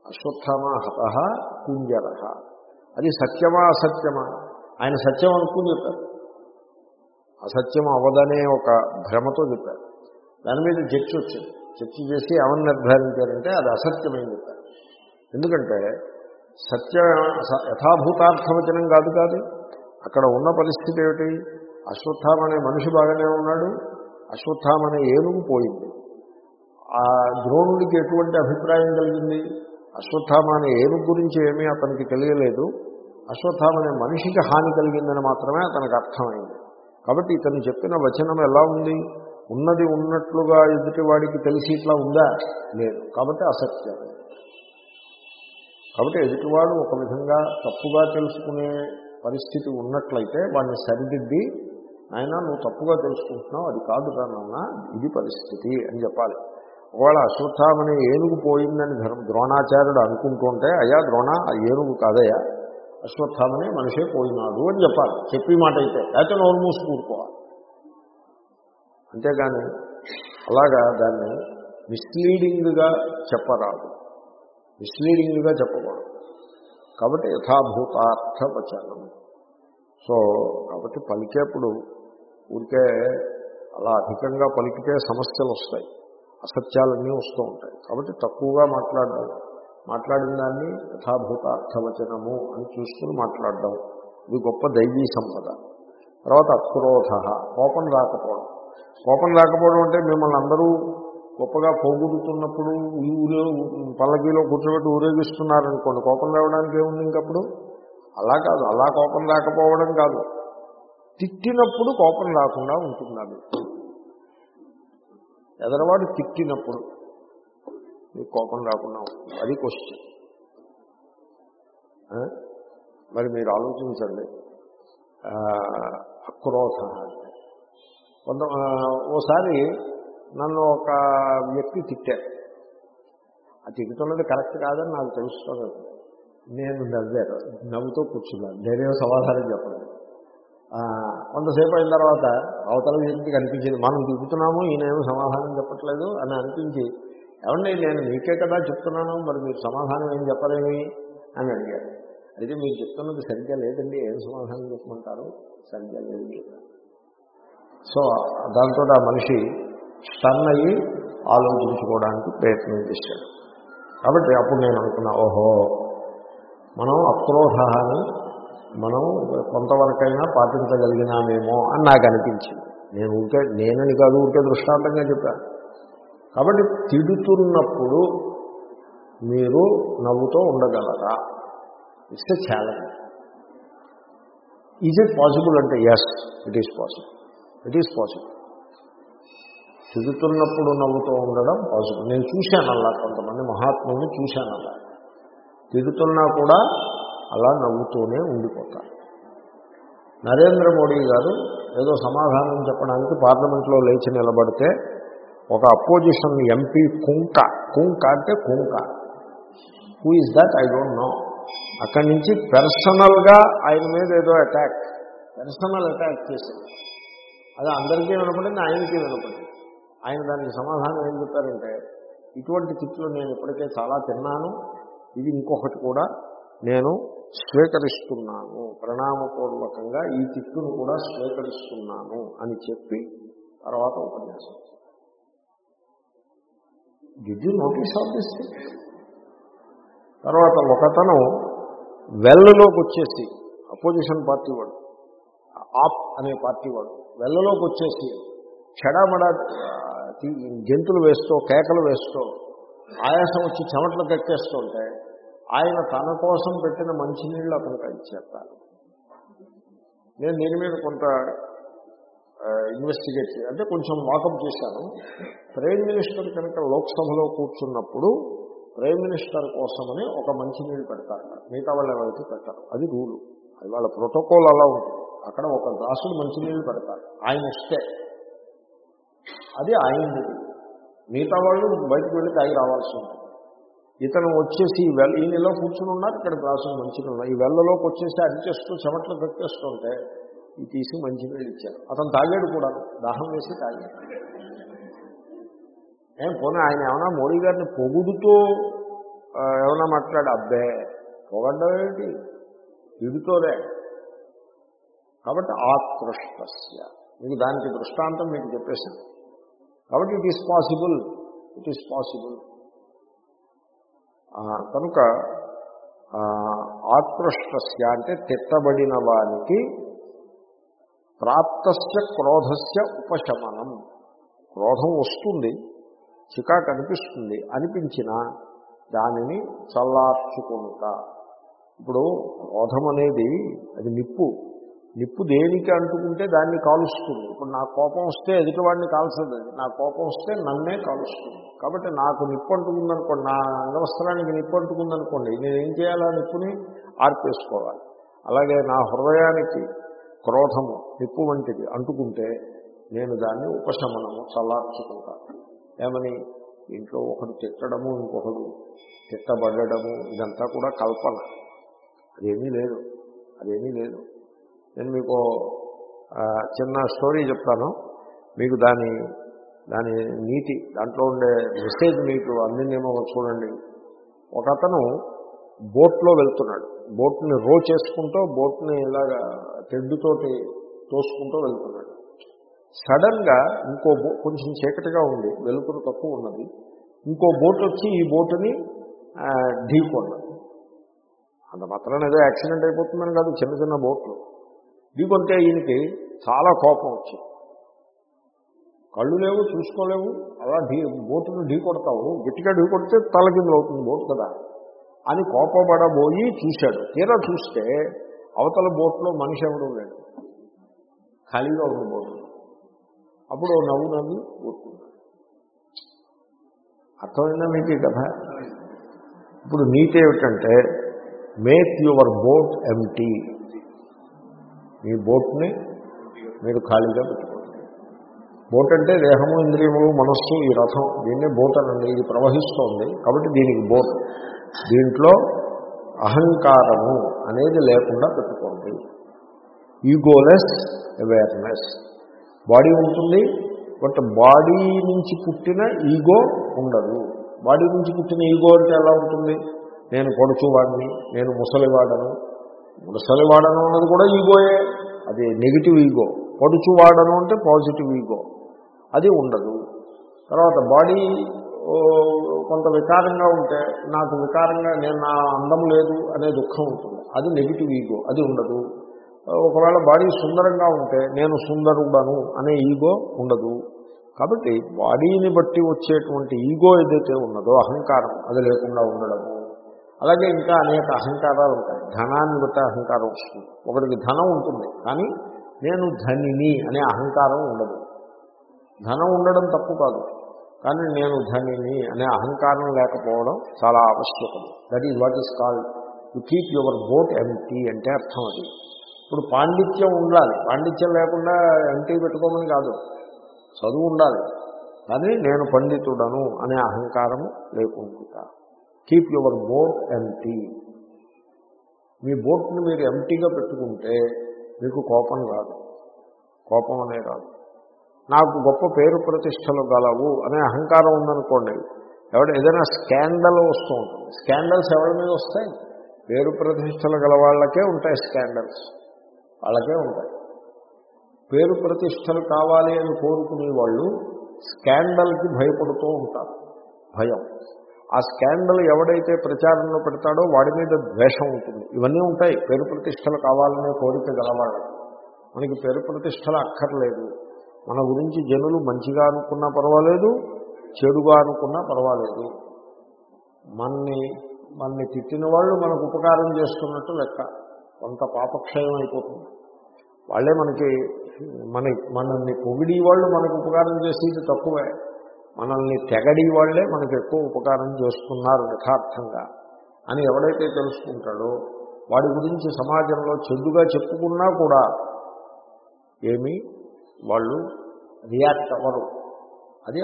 అశ్వత్థామ హత కుంజర అది సత్యమా అసత్యమా? ఆయన సత్యం అనుకుని చెప్పారు. అసత్యం అవదనే ఒక భ్రమతో చెప్పారు. దాని మీద చర్చ వచ్చింది. చర్చ చేసి ఏమని నిర్ధారించారంటే అది అసత్యమని చెప్పారు. ఎందుకంటే సత్య యథాభూతార్థవచనం కాదు కాదు అక్కడ ఉన్న పరిస్థితి ఏమిటి? అశ్వత్థామ అనే మనిషి బాగానే ఉన్నాడు అశ్వత్థామ అనే ఏనుగు పోయింది. ఆ ద్రోణుడికి ఎటువంటి అభిప్రాయం కలిగింది? అశ్వత్థామ అనే ఏనుగు గురించి ఏమీ అతనికి తెలియలేదు. అశ్వత్థామ అనే మనిషికి హాని కలిగిందని మాత్రమే అతనికి అర్థమైంది. కాబట్టి ఇతను చెప్పిన వచనం ఎలా ఉంది? ఉన్నది ఉన్నట్లుగా ఎదుటివాడికి తెలిసి ఇట్లా ఉందా? లేదు. కాబట్టి అసత్యం. కాబట్టి ఎదుటివాడు ఒక విధంగా తప్పుగా తెలుసుకునే పరిస్థితి ఉన్నట్లయితే వాడిని సరిదిద్ది ఆయన నువ్వు తప్పుగా తెలుసుకుంటున్నావు అది కాదు నాన్న ఇది పరిస్థితి అని చెప్పాలి. ఒకవేళ అశ్వత్థామని ఏనుగు పోయిందని ధర్మ ద్రోణాచార్యుడు అనుకుంటుంటే అయ్యా ద్రోణ ఏనుగు కాదయ్యా అశ్వత్థామని మనిషే పోయినాడు అని చెప్పాలి. చెప్పి మాట అయితే లేకపోతే నోరు మూసి కూరుకోవాలి. అంతేగాని అలాగా దాన్ని మిస్లీడింగ్గా చెప్పరాదు. మిస్లీడింగ్గా చెప్పకూడదు. కాబట్టి యథాభూతార్థ వచనం సో కాబట్టి పలికేప్పుడు ఊరికే అలా అధికంగా పలికితే సమస్యలు వస్తాయి అసత్యాలన్నీ వస్తూ ఉంటాయి. కాబట్టి తక్కువగా మాట్లాడడం మాట్లాడిన దాన్ని యథాభూత అర్థవచనము అని చూసుకుని మాట్లాడడం ఇది గొప్ప దైవీ సంపద. తర్వాత అక్రోధ కోపం రాకపోవడం. కోపం రాకపోవడం అంటే మిమ్మల్ని అందరూ గొప్పగా పోగొడుతున్నప్పుడు ఊరే పల్లకీలో కూర్చోబెట్టి ఊరేగిస్తున్నారనుకోండి కోపం రావడానికి ఏముంది ఇంకప్పుడు? అలా కాదు అలా కోపం రాకపోవడం కాదు. తిట్టినప్పుడు కోపం రాకుండా ఉంటుంది ఎదరవాడు తిట్టినప్పుడు మీకు కోపం రాకుండా ఉంటుంది. అది క్వశ్చన్ మరి మీరు ఆలోచించండి. ఆ, అక్రోధ అంటే. కొంత ఓసారి నన్ను ఒక వ్యక్తి తిట్టారు. ఆ తిట్టుతున్నది కరెక్ట్ కాదని నాకు తెలుస్తుంది నేను నవ్వారు. నవ్వుతో కూర్చున్నాను. నేనేం సమాధానం చెప్పలేదు. కొంతసేపు అయిన తర్వాత అవతల వ్యక్తి కనిపించింది మనం దిగుతున్నాము ఈయనేమో సమాధానం చెప్పట్లేదు అని అనిపించి ఏమండి నేను మీకే కదా చెప్తున్నాను మరి మీరు సమాధానం ఏం చెప్పలేమి? అని అడిగారు. అయితే మీరు చెప్తున్నది సరిగ్గా లేదండి ఏం సమాధానం చెప్పమంటారు? సరిగ్గా లేదు సో దాంతో ఆ మనిషి స్టన్ అయ్యి ఆలోచించుకోవడానికి ప్రయత్నం చేశాడు. కాబట్టి అప్పుడు నేను అనుకున్నా ఓహో మనం అక్రోధాన్ని మనం కొంతవరకైనా పాటించగలిగినామేమో అని నాకు అనిపించింది. నేను ఊరికే నేనని కాదు ఊరికే దృష్టాంతంగా చెప్పాను కాబట్టి తిడుతున్నప్పుడు మీరు నవ్వుతో ఉండగలరా? It's a challenge is it possible అంటే yes it is possible it is possible తిడుతున్నప్పుడు నవ్వుతూ ఉండడం పాసిబుల్ నేను చూశాను అలా కొంతమంది మహాత్ముల్ని చూశాను అలా. తిడుతున్నా కూడా అలా నవ్వుతూనే ఉండిపోతారు నరేంద్ర మోడీ గారు ఏదో సమాధానం చెప్పడానికి పార్లమెంట్లో లేచి నిలబడితే ఒక అపోజిషన్ ఎంపీ కుంక కుంక అంటే కుంక. Who is that I don't know అక్కడి నుంచి పర్సనల్గా ఆయన మీద ఏదో అటాక్ పర్సనల్ అటాక్ చేశారు. అది అందరికీ వినపడింది ఆయనకి వినపడింది. ఆయన దానికి సమాధానం ఏం చెప్పారంటే ఇటువంటి తిట్లు నేను ఇప్పటికే చాలా తిన్నాను. ఇది ఇంకొకటి కూడా. నేను స్వీకరిస్తున్నాను. ప్రణామపూర్వకంగా ఈ తిట్టును కూడా స్వీకరిస్తున్నాను అని చెప్పి తర్వాత ఉపన్యాసం. Did you notice of this తర్వాత ఒకతను వెల్లలోకి వచ్చేసి అపోజిషన్ పార్టీ వాడు ఆప్ అనే పార్టీ వాడు వెల్లలోకి వచ్చేసి చెడామడ గెంతులు వేస్తూ కేకలు వేస్తూ ఆయాసం వచ్చి చెమట్లు కక్కేస్తుంటే ఆయన తన కోసం పెట్టిన మంచినీళ్ళు అతనికి ఇచ్చేస్తారు. నేను దీని మీద కొంత ఇన్వెస్టిగేట్ అంటే కొంచెం వాకప్ చేశాను. ప్రైమ్ మినిస్టర్ కనుక లోక్సభలో కూర్చున్నప్పుడు ప్రైమ్ మినిస్టర్ కోసమని ఒక మంచినీళ్ళు పెడతారు మిగతా వాళ్ళు ఎవరైతే పెట్టారు. అది రూలు. అది వాళ్ళ ప్రోటోకాల్ అలా ఉంటుంది. అక్కడ ఒక దాసుడు మంచినీళ్ళు పెడతారు ఆయన ఇస్తే. అది ఆయనది మిగతా వాళ్ళు బయటకు వెళ్ళి తాగి రావాల్సి ఉంటుంది. ఇతను వచ్చేసి ఈ వెల్ ఈ నెలలో కూర్చుని ఉన్నారు ఇక్కడ గ్లాసులు మంచిగా ఉన్నాయి ఈ వెల్లలోకి వచ్చేసి అరిచేస్తూ చెమట్లు కట్టేస్తుంటే ఈ తీసి మంచినీళ్ళు ఇచ్చారు. అతను తాగాడు కూడా దాహం వేసి తాగాడు. ఏం పోనీ ఆయన ఏమైనా మోడీ గారిని పొగుడుతూ ఏమైనా ఏమన్నా మాట్లాడు అబ్బే పొగడ్డం ఏమిటి? తిడుతోనే. కాబట్టి ఆకృష్టస్య మీకు దానికి దృష్టాంతం మీకు చెప్పేశాను. కాబట్టి it is possible it is possible. కనుక ఆ, ఆకృష్టస్య అంటే తిట్టబడిన వానికి ప్రాప్తస్య క్రోధస్య ఉపశమనం. క్రోధం వస్తుంది చికా కనిపిస్తుంది అనిపించినా దానిని చల్లార్చుకుంటా. ఇప్పుడు క్రోధం అనేది అది నిప్పు. నిప్పు దేనికి అంటుకుంటే దాన్ని కాలుస్తుంది. ఇప్పుడు నా కోపం వస్తే ఎదుటివాడిని కాల్చదు. నా కోపం వస్తే నన్నే కాలుస్తుంది. కాబట్టి నాకు నిప్పు అంటుకుందనుకోండి నా అంగవస్త్రానికి నిప్పు అంటుకుందనుకోండి నేనేం చేయాలా నిప్పుని? ఆర్పేసుకోవాలి. అలాగే నా హృదయానికి క్రోధము నిప్పు వంటిది అంటుకుంటే నేను దాన్ని ఉపశమనము చల్లార్చుకుంటాను ఏమని? ఇంట్లో ఒకడు తిట్టడము ఇంకొకడు తిట్టబడము ఇదంతా కూడా కల్పన. అదేమీ లేదు. అదేమీ లేదు. నేను మీకు చిన్న స్టోరీ చెప్తాను. మీకు దాని దాని నీతి దాంట్లో ఉండే మెసేజ్ మీకు అందిందేమో చూడండి. ఒక అతను బోట్లో వెళ్తున్నాడు. బోట్ని రో చేసుకుంటూ బోట్ని ఇలాగా తెడ్డుతోటి తోసుకుంటూ వెళ్తున్నాడు. సడన్గా ఇంకో బో కొంచెం చీకటిగా ఉంది వెలుతురు తక్కువ ఉన్నది. ఇంకో బోట్ వచ్చి ఈ బోటుని ఆ, ఢీకొన్నది అంత మాత్రాన ఏదో యాక్సిడెంట్ అయిపోతుందని కాదు చిన్న చిన్న బోట్లు. ఢీకొంటే ఈయనకి చాలా కోపం వచ్చింది. కళ్ళు లేవు చూసుకోలేవు అలా ఢీ బోటును ఢీ కొడతావు గట్టిగా ఢీ కొడితే తల కింద అవుతుంది బోటు కదా అని కోపపడబోయి చూశాడు. తీరా చూస్తే అవతల బోట్లో మనిషి ఎవడం లేడు. ఖాళీగా ఉన్న బోటు. అప్పుడు ఓ నవ్వు నవ్వి ఊరుకున్నాడు. అర్థమైందా మీకు కథ? ఇప్పుడు నీతి ఏమిటంటే మేక్ యువర్ బోట్ ఎంటీ మీ బోట్ని మీరు ఖాళీగా పెట్టుకోండి. బోట్ అంటే దేహము ఇంద్రియములు మనస్సు ఈ రథం. దీన్నే బోట్ అనండి. ఇది ప్రవహిస్తోంది. కాబట్టి దీనికి బోట్. దీంట్లో అహంకారము అనేది లేకుండా పెట్టుకోండి. Egoless awareness. బాడీ ఉంటుంది బట్ బాడీ నుంచి పుట్టిన ఈగో ఉండదు. బాడీ నుంచి పుట్టిన ఈగో అంటే ఎలా ఉంటుంది? నేను కొడుచువాడిని నేను ముసలివాడను ముసలివాడను అన్నది కూడా ఈగోయే అది నెగిటివ్ ఈగో పొడుచువాడను అంటే పాజిటివ్ ఈగో అది ఉండదు. తర్వాత బాడీ కొంత వికారంగా ఉంటే నాకు వికారంగా నేను నా అందం లేదు అనే దుఃఖం ఉంటుంది. అది నెగిటివ్ ఈగో అది ఉండదు. ఒకవేళ బాడీ సుందరంగా ఉంటే నేను సుందరుడను అనే ఈగో ఉండదు. కాబట్టి బాడీని బట్టి వచ్చేటువంటి ఈగో ఏదైతే ఉన్నదో అహంకారం అది లేకుండా ఉండడము. అలాగే ఇంకా అనేక అహంకారాలు ఉంటాయి. ధనాన్ని బట్టి అహంకారం వస్తుంది. ఒకటికి ధనం ఉంటుంది కానీ నేను ధనిని అనే అహంకారం ఉండదు. ధనం ఉండడం తప్పు కాదు కానీ నేను ధనిని అనే అహంకారం లేకపోవడం చాలా ఆవశ్యకం. That is what is called you keep your boat empty అంటే అర్థం అది. ఇప్పుడు పాండిత్యం ఉండాలి. పాండిత్యం లేకుండా ఎంటీ పెట్టుకోమని కాదు. చదువు ఉండాలి. కానీ నేను పండితుడను అనే అహంకారము లేకుండా కీప్ యువర్ బోట్ ఎంటీ మీ బోట్ని మీరు ఎంటీగా పెట్టుకుంటే మీకు కోపం రాదు. కోపం అనే రాదు. నాకు గొప్ప పేరు ప్రతిష్టలు గలవు అనే అహంకారం ఉందనుకోండి. ఎవడ ఏదైనా స్కాండల్ వస్తూ ఉంటుంది. స్కాండల్స్ ఎవరి మీద వస్తాయి? పేరు ప్రతిష్టలు గల వాళ్ళకే ఉంటాయి స్కాండల్స్. వాళ్ళకే ఉంటాయి. పేరు ప్రతిష్టలు కావాలి అని కోరుకునే వాళ్ళు స్కాండల్కి భయపడుతూ ఉంటారు. భయం. ఆ స్కాండల్ ఎవడైతే ప్రచారంలో పెడతాడో వాడి మీద ద్వేషం ఉంటుంది. ఇవన్నీ ఉంటాయి. పేరు ప్రతిష్టలు కావాలనే కోరిక గలవాడు. మనకి పేరు ప్రతిష్టలు అక్కర్లేదు. మన గురించి జనులు మంచిగా అనుకున్నా పర్వాలేదు చెడుగా అనుకున్నా పర్వాలేదు. మనని మనని తిట్టిన వాళ్ళు మనకు ఉపకారం చేస్తున్నట్టు లెక్క. కొంత పాపక్షయం అయిపోతుంది. వాళ్ళే మనకి మన మనల్ని పొగిడి వాళ్ళు మనకు ఉపకారం చేసేది తక్కువే. మనల్ని తెగడి వాళ్ళే మనకు ఎక్కువ ఉపకారం చేస్తున్నారు యథార్థంగా అని ఎవడైతే తెలుసుకుంటాడో వాడి గురించి సమాజంలో చెడుగా చెప్పుకున్నా కూడా ఏమీ వాళ్ళు రియాక్ట్ అవ్వరు. అది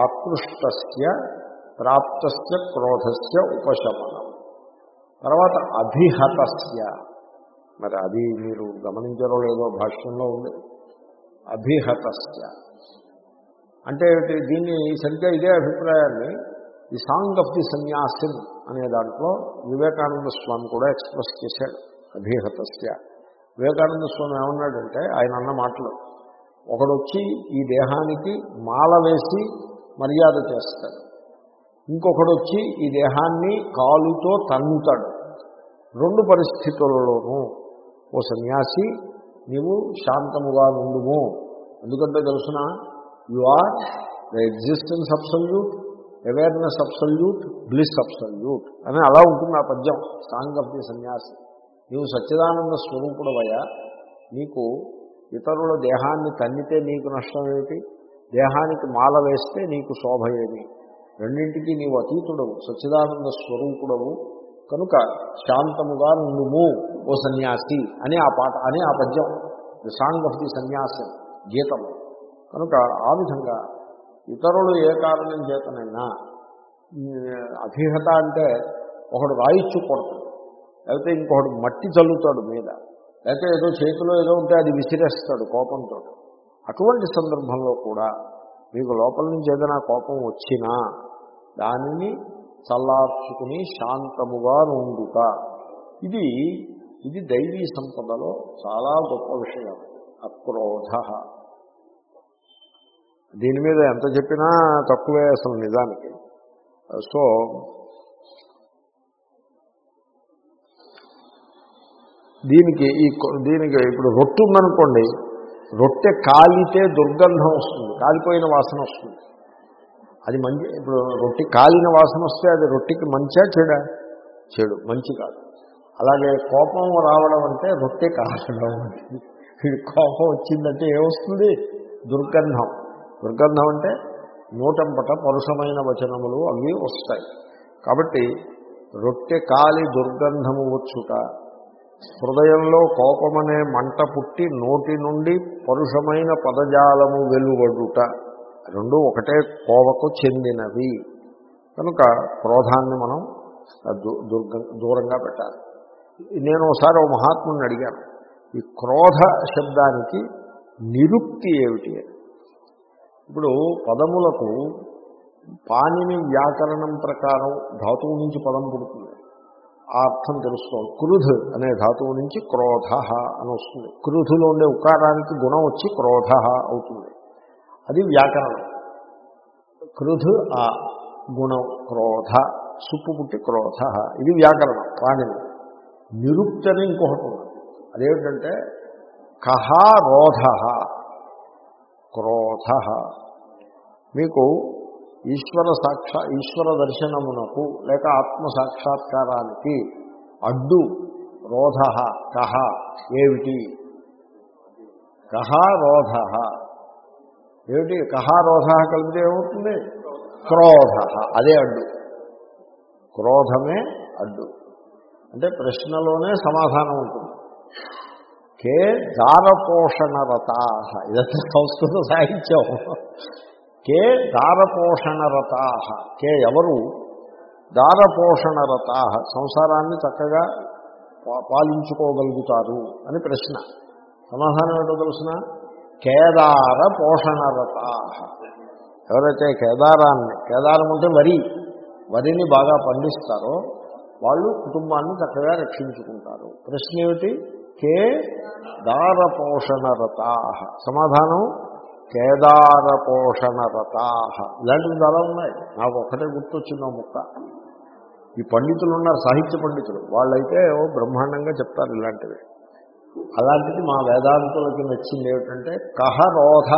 ఆకృష్టస్య ప్రాప్తస్య క్రోధస్య ఉపశమనం. తర్వాత అభిహతస్య. మరి అది మీరు గమనించరో లేదో భాష్యంలో ఉంది. అభిహతస్య. అంటే దీన్ని సరిగ్గా ఇదే అభిప్రాయాన్ని the song of the sannyasin అనే దాంట్లో వివేకానంద స్వామి కూడా ఎక్స్ప్రెస్ చేశాడు అభిహతస్య వివేకానంద స్వామి ఏమన్నాడంటే ఆయన అన్న మాటలు ఒకడొచ్చి ఈ దేహానికి మాల వేసి మర్యాద చేస్తాడు. ఇంకొకడొచ్చి ఈ దేహాన్ని కాలుతో తన్నుతాడు. రెండు పరిస్థితులలోనూ ఓ సన్యాసి నీవు శాంతముగా నుండుము ఎందుకంటే తెలుసిన you are the existence absolute awareness absolute bliss absolute అని అలా ఉంటుంది ఆ పద్యం సాంగ్ ఆఫ్ ది సన్యాసి నీవు సచ్చిదానంద స్వరూపుడవయ్యా. నీకు ఇతరుల దేహాన్ని తన్నితే నీకు నష్టం ఏమిటి? దేహానికి మాల వేస్తే నీకు శోభ ఏమి? రెండింటికి నీవు అతీతుడవు సచ్చిదానంద స్వరూపుడవు. కనుక శాంతముగా నువ్వు ఓ సన్యాసి అని ఆ పాట అని ఆ పద్యం. ది సాంగ్ ఆఫ్ ది సన్యాసి గీతం కనుక ఆ విధంగా ఇతరులు ఏ కారణం చేతనైనా అభిహత అంటే ఒకడు రాయిచ్చు కొడతాడు లేకపోతే ఇంకొకడు మట్టి చల్లుతాడు మీద లేకపోతే ఏదో చేతిలో ఏదో ఉంటే అది విసిరేస్తాడు కోపంతో. అటువంటి సందర్భంలో కూడా మీకు లోపల నుంచి ఏదైనా కోపం వచ్చినా దానిని చల్లార్చుకుని శాంతముగా ఉండుట ఇది ఇది దైవీ సంపదలో చాలా గొప్ప విషయం. అక్రోధ. దీని మీద ఎంత చెప్పినా తక్కువే అసలు నిజానికి. సో దీనికి ఈ దీనికి ఇప్పుడు రొట్టె ఉందనుకోండి రొట్టె కాలితే దుర్గంధం వస్తుంది కాలిపోయిన వాసన వస్తుంది. అది మంచి ఇప్పుడు రొట్టె కాలిన వాసన వస్తే అది రొట్టెకి మంచా చెడా? చెడు మంచి కాదు. అలాగే కోపం రావడం అంటే రొట్టె కాలడం కోపం వచ్చిందంటే ఏమొస్తుంది దుర్గంధం. దుర్గంధం అంటే నూటంపట పరుషమైన వచనములు అవి వస్తాయి. కాబట్టి రొట్టె కాలి దుర్గంధము వచ్చుట హృదయంలో కోపమనే మంట పుట్టి నోటి నుండి పరుషమైన పదజాలము వెలువడుట రెండు ఒకటే కోవకు చెందినవి. కనుక క్రోధాన్ని మనం దుర్గ దూరంగా పెట్టాలి. నేను ఒకసారి ఓ మహాత్ముని అడిగాను ఈ క్రోధ శబ్దానికి నిరుక్తి ఏమిటి అని. ఇప్పుడు పదములకు పాణిని వ్యాకరణం ప్రకారం ధాతువు నుంచి పదం పుడుతుంది. ఆ అర్థం తెలుసుకోవాలి. క్రుధ్ అనే ధాతువు నుంచి క్రోధ అని వస్తుంది. క్రుధులో ఉండే ఉకారానికి గుణం వచ్చి క్రోధ అవుతుంది. అది వ్యాకరణం. క్రుధ్ ఆ గుణం క్రోధ సుప్పు పుట్టి క్రోధ. ఇది వ్యాకరణం పాణిని. నిరుక్తి అని ఇంకొకటి ఉంది. అదేమిటంటే కహా రోధ. క్రోధ. మీకు ఈశ్వర సాక్షా ఈశ్వర దర్శనమునకు లేక ఆత్మ సాక్షాత్కారానికి అడ్డు రోధ. కహ ఏమిటి? కహ రోధ. ఏమిటి? కహ రోధ కలిపితే ఏమవుతుంది? క్రోధ. అదే అడ్డు. క్రోధమే అడ్డు. అంటే ప్రశ్నలోనే సమాధానం ఉంటుంది. కే దారపోషణరతా. ఇదంతా సంస్కృత సాహిత్యం. కే దారపోషణరతా. కే ఎవరు? దారపోషణరతా. సంసారాన్ని చక్కగా పాలించుకోగలుగుతారు అని ప్రశ్న. సమాధానం ఏంటో తెలుసిన? కేదార పోషణరతా ఎవరైతే కేదారాన్ని కేదారం అంటే వరి వరిని బాగా పండిస్తారో వాళ్ళు కుటుంబాన్ని చక్కగా రక్షించుకుంటారు. ప్రశ్న ఏమిటి? కే దార సమాధానం? కేదారపోషణరతా. ఇలాంటివి చాలా ఉన్నాయి. నాకు ఒక్కటే గుర్తొచ్చింది ఆ ముక్క. ఈ పండితులు ఉన్నారు సాహిత్య పండితులు. వాళ్ళైతే ఓ బ్రహ్మాండంగా చెప్తారు ఇలాంటివి. అలాంటిది మా వేదాంతులకి నచ్చింది ఏమిటంటే కహరోధ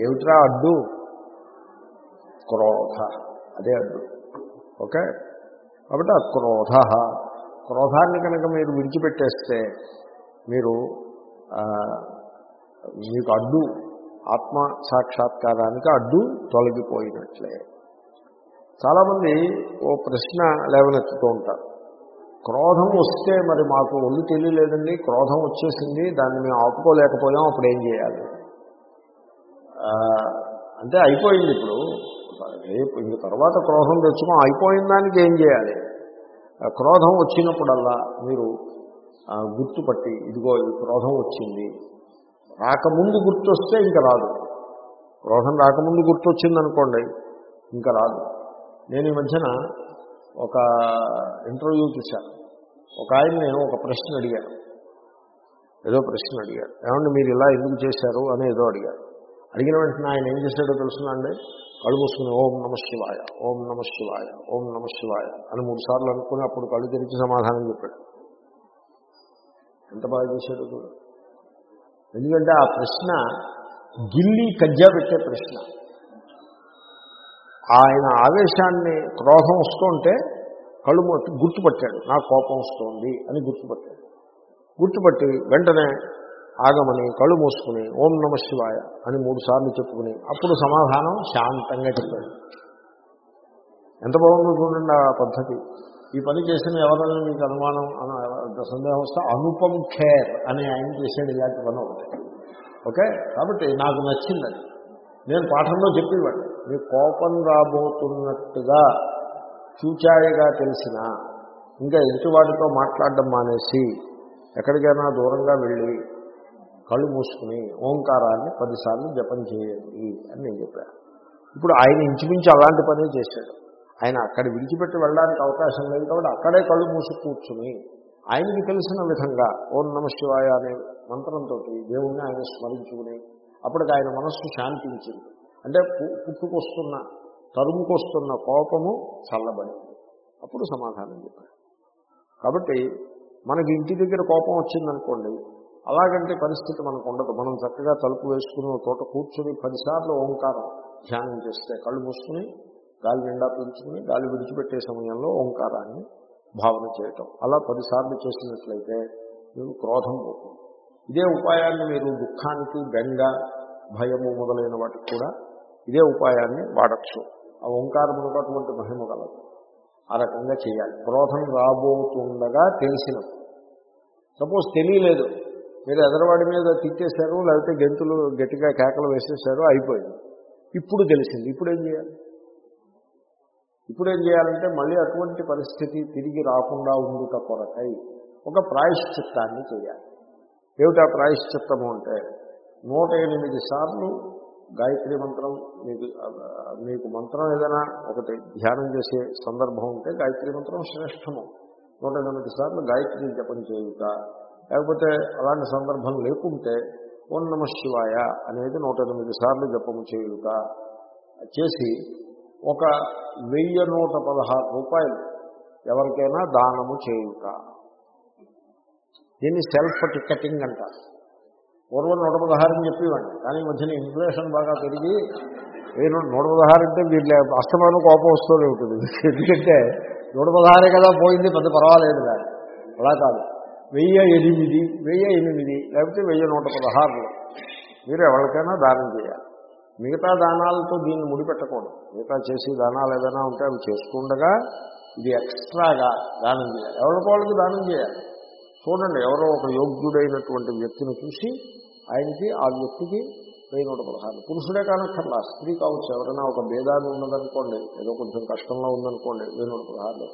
ఏమిట్రా అడ్డు? క్రోధ. అదే అడ్డు. ఓకే? కాబట్టి అక్రోధ క్రోధ. క్రోధాన్ని కనుక మీరు విడిచిపెట్టేస్తే మీరు మీకు అడ్డు ఆత్మ సాక్షాత్కారానికి అడ్డు తొలగిపోయినట్లే. చాలామంది ఓ ప్రశ్న లేవనెత్తుతూ ఉంటారు. క్రోధం వస్తే మరి మాకు ఒళ్ళు తెలియలేదండి క్రోధం వచ్చేసింది దాన్ని మేము ఆపుకోలేకపోయాం అప్పుడు ఏం చేయాలి? అంటే అయిపోయింది ఇప్పుడు. రేపు ఇంక తర్వాత క్రోధం తెచ్చుకో అయిపోయిన దానికి ఏం చేయాలి? క్రోధం వచ్చినప్పుడల్లా మీరు గుర్తుపట్టి ఇదిగో ఈ క్రోధం వచ్చింది. రాకముందు గుర్తొస్తే ఇంకా రాదు. క్రోధం రాకముందు గుర్తొచ్చింది అనుకోండి ఇంకా రాదు. నేను ఈ మధ్యన ఒక ఇంటర్వ్యూ చూశాను ఒక ఆయన నేను ఒక ప్రశ్న అడిగాను. ఏదో ప్రశ్న అడిగాడు. ఏమంటే మీరు ఇలా ఎందుకు చేశారు అని ఏదో అడిగారు అడిగిన వెంటనే ఆయన ఏం చేశాడో తెలుసునండి కళ్ళు మూసుకుని ఓం నమ శివాయ ఓం నమ శివాయ ఓం నమ శివాయ అని మూడు సార్లు అనుకుని అప్పుడు కళ్ళు తెరిచి సమాధానం చెప్పాడు. ఎంత బాగా చేశాడు చూడు. ఎందుకంటే ఆ ప్రశ్న గిల్లి కజ్జా పెట్టే ప్రశ్న. ఆయన ఆవేశాన్ని క్రోధం వస్తుంటే కళ్ళు గుర్తుపట్టాడు. నాకు కోపం వస్తుంది అని గుర్తుపట్టాడు. గుర్తుపట్టి వెంటనే ఆగమని కళ్ళు మూసుకుని ఓం నమ శివాయ అని మూడు సార్లు చెప్పుకుని అప్పుడు సమాధానం శాంతంగా చెప్పాడు. ఎంత బాగుందో చూడండి ఆ పద్ధతి. ఈ పని చేసిన ఎవరైనా మీకు అనుమానం అన- సందేహం వస్తే అనుపం ఖేర్ అని ఆయన చేశాడు ఇలాంటి పని ఒకటి. ఓకే? కాబట్టి నాకు నచ్చింది అది. నేను పాఠంలో చెప్పేవాడు మీ కోపం రాబోతున్నట్టుగా చూచాయిగా తెలిసిన ఇంకా ఎదుటివాడితో మాట్లాడడం మానేసి ఎక్కడికైనా దూరంగా వెళ్ళి కళ్ళు మూసుకుని ఓంకారాన్ని పదిసార్లు జపం చేయండి అని నేను చెప్పాను ఇప్పుడు ఆయన ఇంచుమించు అలాంటి పనే చేశాడు. ఆయన అక్కడ విడిచిపెట్టి వెళ్ళడానికి అవకాశం లేదు కాబట్టి అక్కడే కళ్ళు మూసి కూర్చుని ఆయనకి తెలిసిన విధంగా ఓం నమ శివాయ అనే మంత్రంతో దేవుణ్ణి ఆయన స్మరించుకుని అప్పటికి ఆయన మనస్సు శాంతించింది. అంటే పు- పుట్టుకొస్తున్న తరుముకొస్తున్న కోపము చల్లబడింది. అప్పుడు సమాధానం చెప్పాడు. కాబట్టి మనకి ఇంటి దగ్గర కోపం వచ్చిందనుకోండి అలాగంటే పరిస్థితి మనకు ఉండదు. మనం చక్కగా తలుపు వేసుకుని తోట కూర్చుని పదిసార్లు ఓంకారం ధ్యానం చేస్తే కళ్ళు మూసుకుని గాలి నిండా పీల్చుకుని గాలి విడిచిపెట్టే సమయంలో ఓంకారాన్ని భావన చేయటం. అలా పదిసార్లు చేసినట్లయితే మీకు క్రోధం పోతుంది. ఇదే ఉపాయాన్ని మీరు దుఃఖానికి గంగ భయము మొదలైన వాటికి కూడా ఇదే ఉపాయాన్ని వాడచ్చు. ఆ ఓంకారం అటువంటి మహిమ కలదు. ఆ రకంగా చేయాలి. క్రోధం రాబోతుండగా తెలిసినప్పుడు. సపోజ్ తెలియలేదు. మీరు ఎదరవాడి మీద తిట్టేశారు లేకపోతే గెంతులు గట్టిగా కేకలు వేసేసారు అయిపోయింది. ఇప్పుడు తెలిసింది. ఇప్పుడు ఏం చేయాలి? ఇప్పుడు ఏం చేయాలంటే మళ్ళీ అటువంటి పరిస్థితి తిరిగి రాకుండా ఉండుట కొరకై ఒక ప్రాయశ్చిత్తాన్ని చేయాలి. ఏమిటా ప్రాయశ్చిత్తము అంటే? నూట ఎనిమిది సార్లు గాయత్రి మంత్రం మీకు మీకు మంత్రం ఏదైనా ఒకటి ధ్యానం చేసే సందర్భం ఉంటే గాయత్రి మంత్రం శ్రేష్టము. నూట ఎనిమిది సార్లు గాయత్రి జపం చేయుట లేకపోతే అలాంటి సందర్భం లేకుంటే ఓం నమ శివాయ అనేది నూట ఎనిమిది సార్లు జపము చేయుట చేసి ఒక వెయ్యి నూట పదహారు రూపాయలు ఎవరికైనా దానము చేయుట. దీన్ని సెల్ఫ్ టికెటింగ్ అంటారు. పూర్వం నూట పదహారని చెప్పేవాడిని. కానీ మధ్యన ఇన్ఫ్లేషన్ బాగా పెరిగి వెయ్యి నూట నూట పదహారు అంటే వీళ్ళ అస్తమానం కోపం వస్తూనే ఉంటుంది. ఎందుకంటే నూట పదహారే కదా పోయింది పెద్ద పర్వాలేదు కానీ. అలా కాదు. వెయ్యి ఎనిమిది వెయ్యి ఎనిమిది లేకపోతే వెయ్యి నూట పదహారులు. మీరు ఎవరికైనా దానం చేయాలి. మిగతా దానాలతో దీన్ని ముడిపెట్టకూడదు. మిగతా చేసి దానాలు ఏదైనా ఉంటే అవి చేసుకుండగా ఇది ఎక్స్ట్రాగా దానం చేయాలి. ఎవరికి వాళ్ళకి దానం చేయాలి? చూడండి ఎవరో ఒక యోగ్యుడైనటువంటి వ్యక్తిని చూసి ఆయనకి ఆ వ్యక్తికి వెయ్యి నూట పదహారు. పురుషుడే కానక్కర్లా స్త్రీ కావచ్చు. ఎవరైనా ఒక భేదాన్ని ఉన్నదనుకోండి ఏదో కొంచెం కష్టంలో ఉందనుకోండి వెయ్యి నూట పదహారు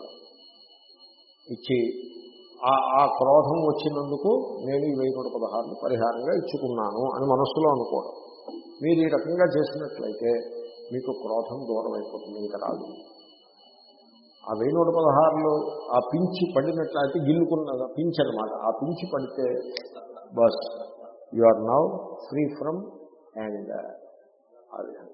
ఇచ్చి ఆ క్రోధం వచ్చినందుకు నేను ఈ వెయ్యి నూట పదహారుని పరిహారంగా ఇచ్చుకున్నాను అని మనస్సులో అనుకోవడం. మీరు ఈ రకంగా చేసినట్లయితే మీకు క్రోధం దూరం అయిపోతుంది ఇంకా రాదు. ఆ వెయ్యి నూట పదహారులో ఆ పించి పడినట్లయితే గిల్లుకున్న పించి అనమాట ఆ పించి పడితే bus you are now free from and ఆ విధంగా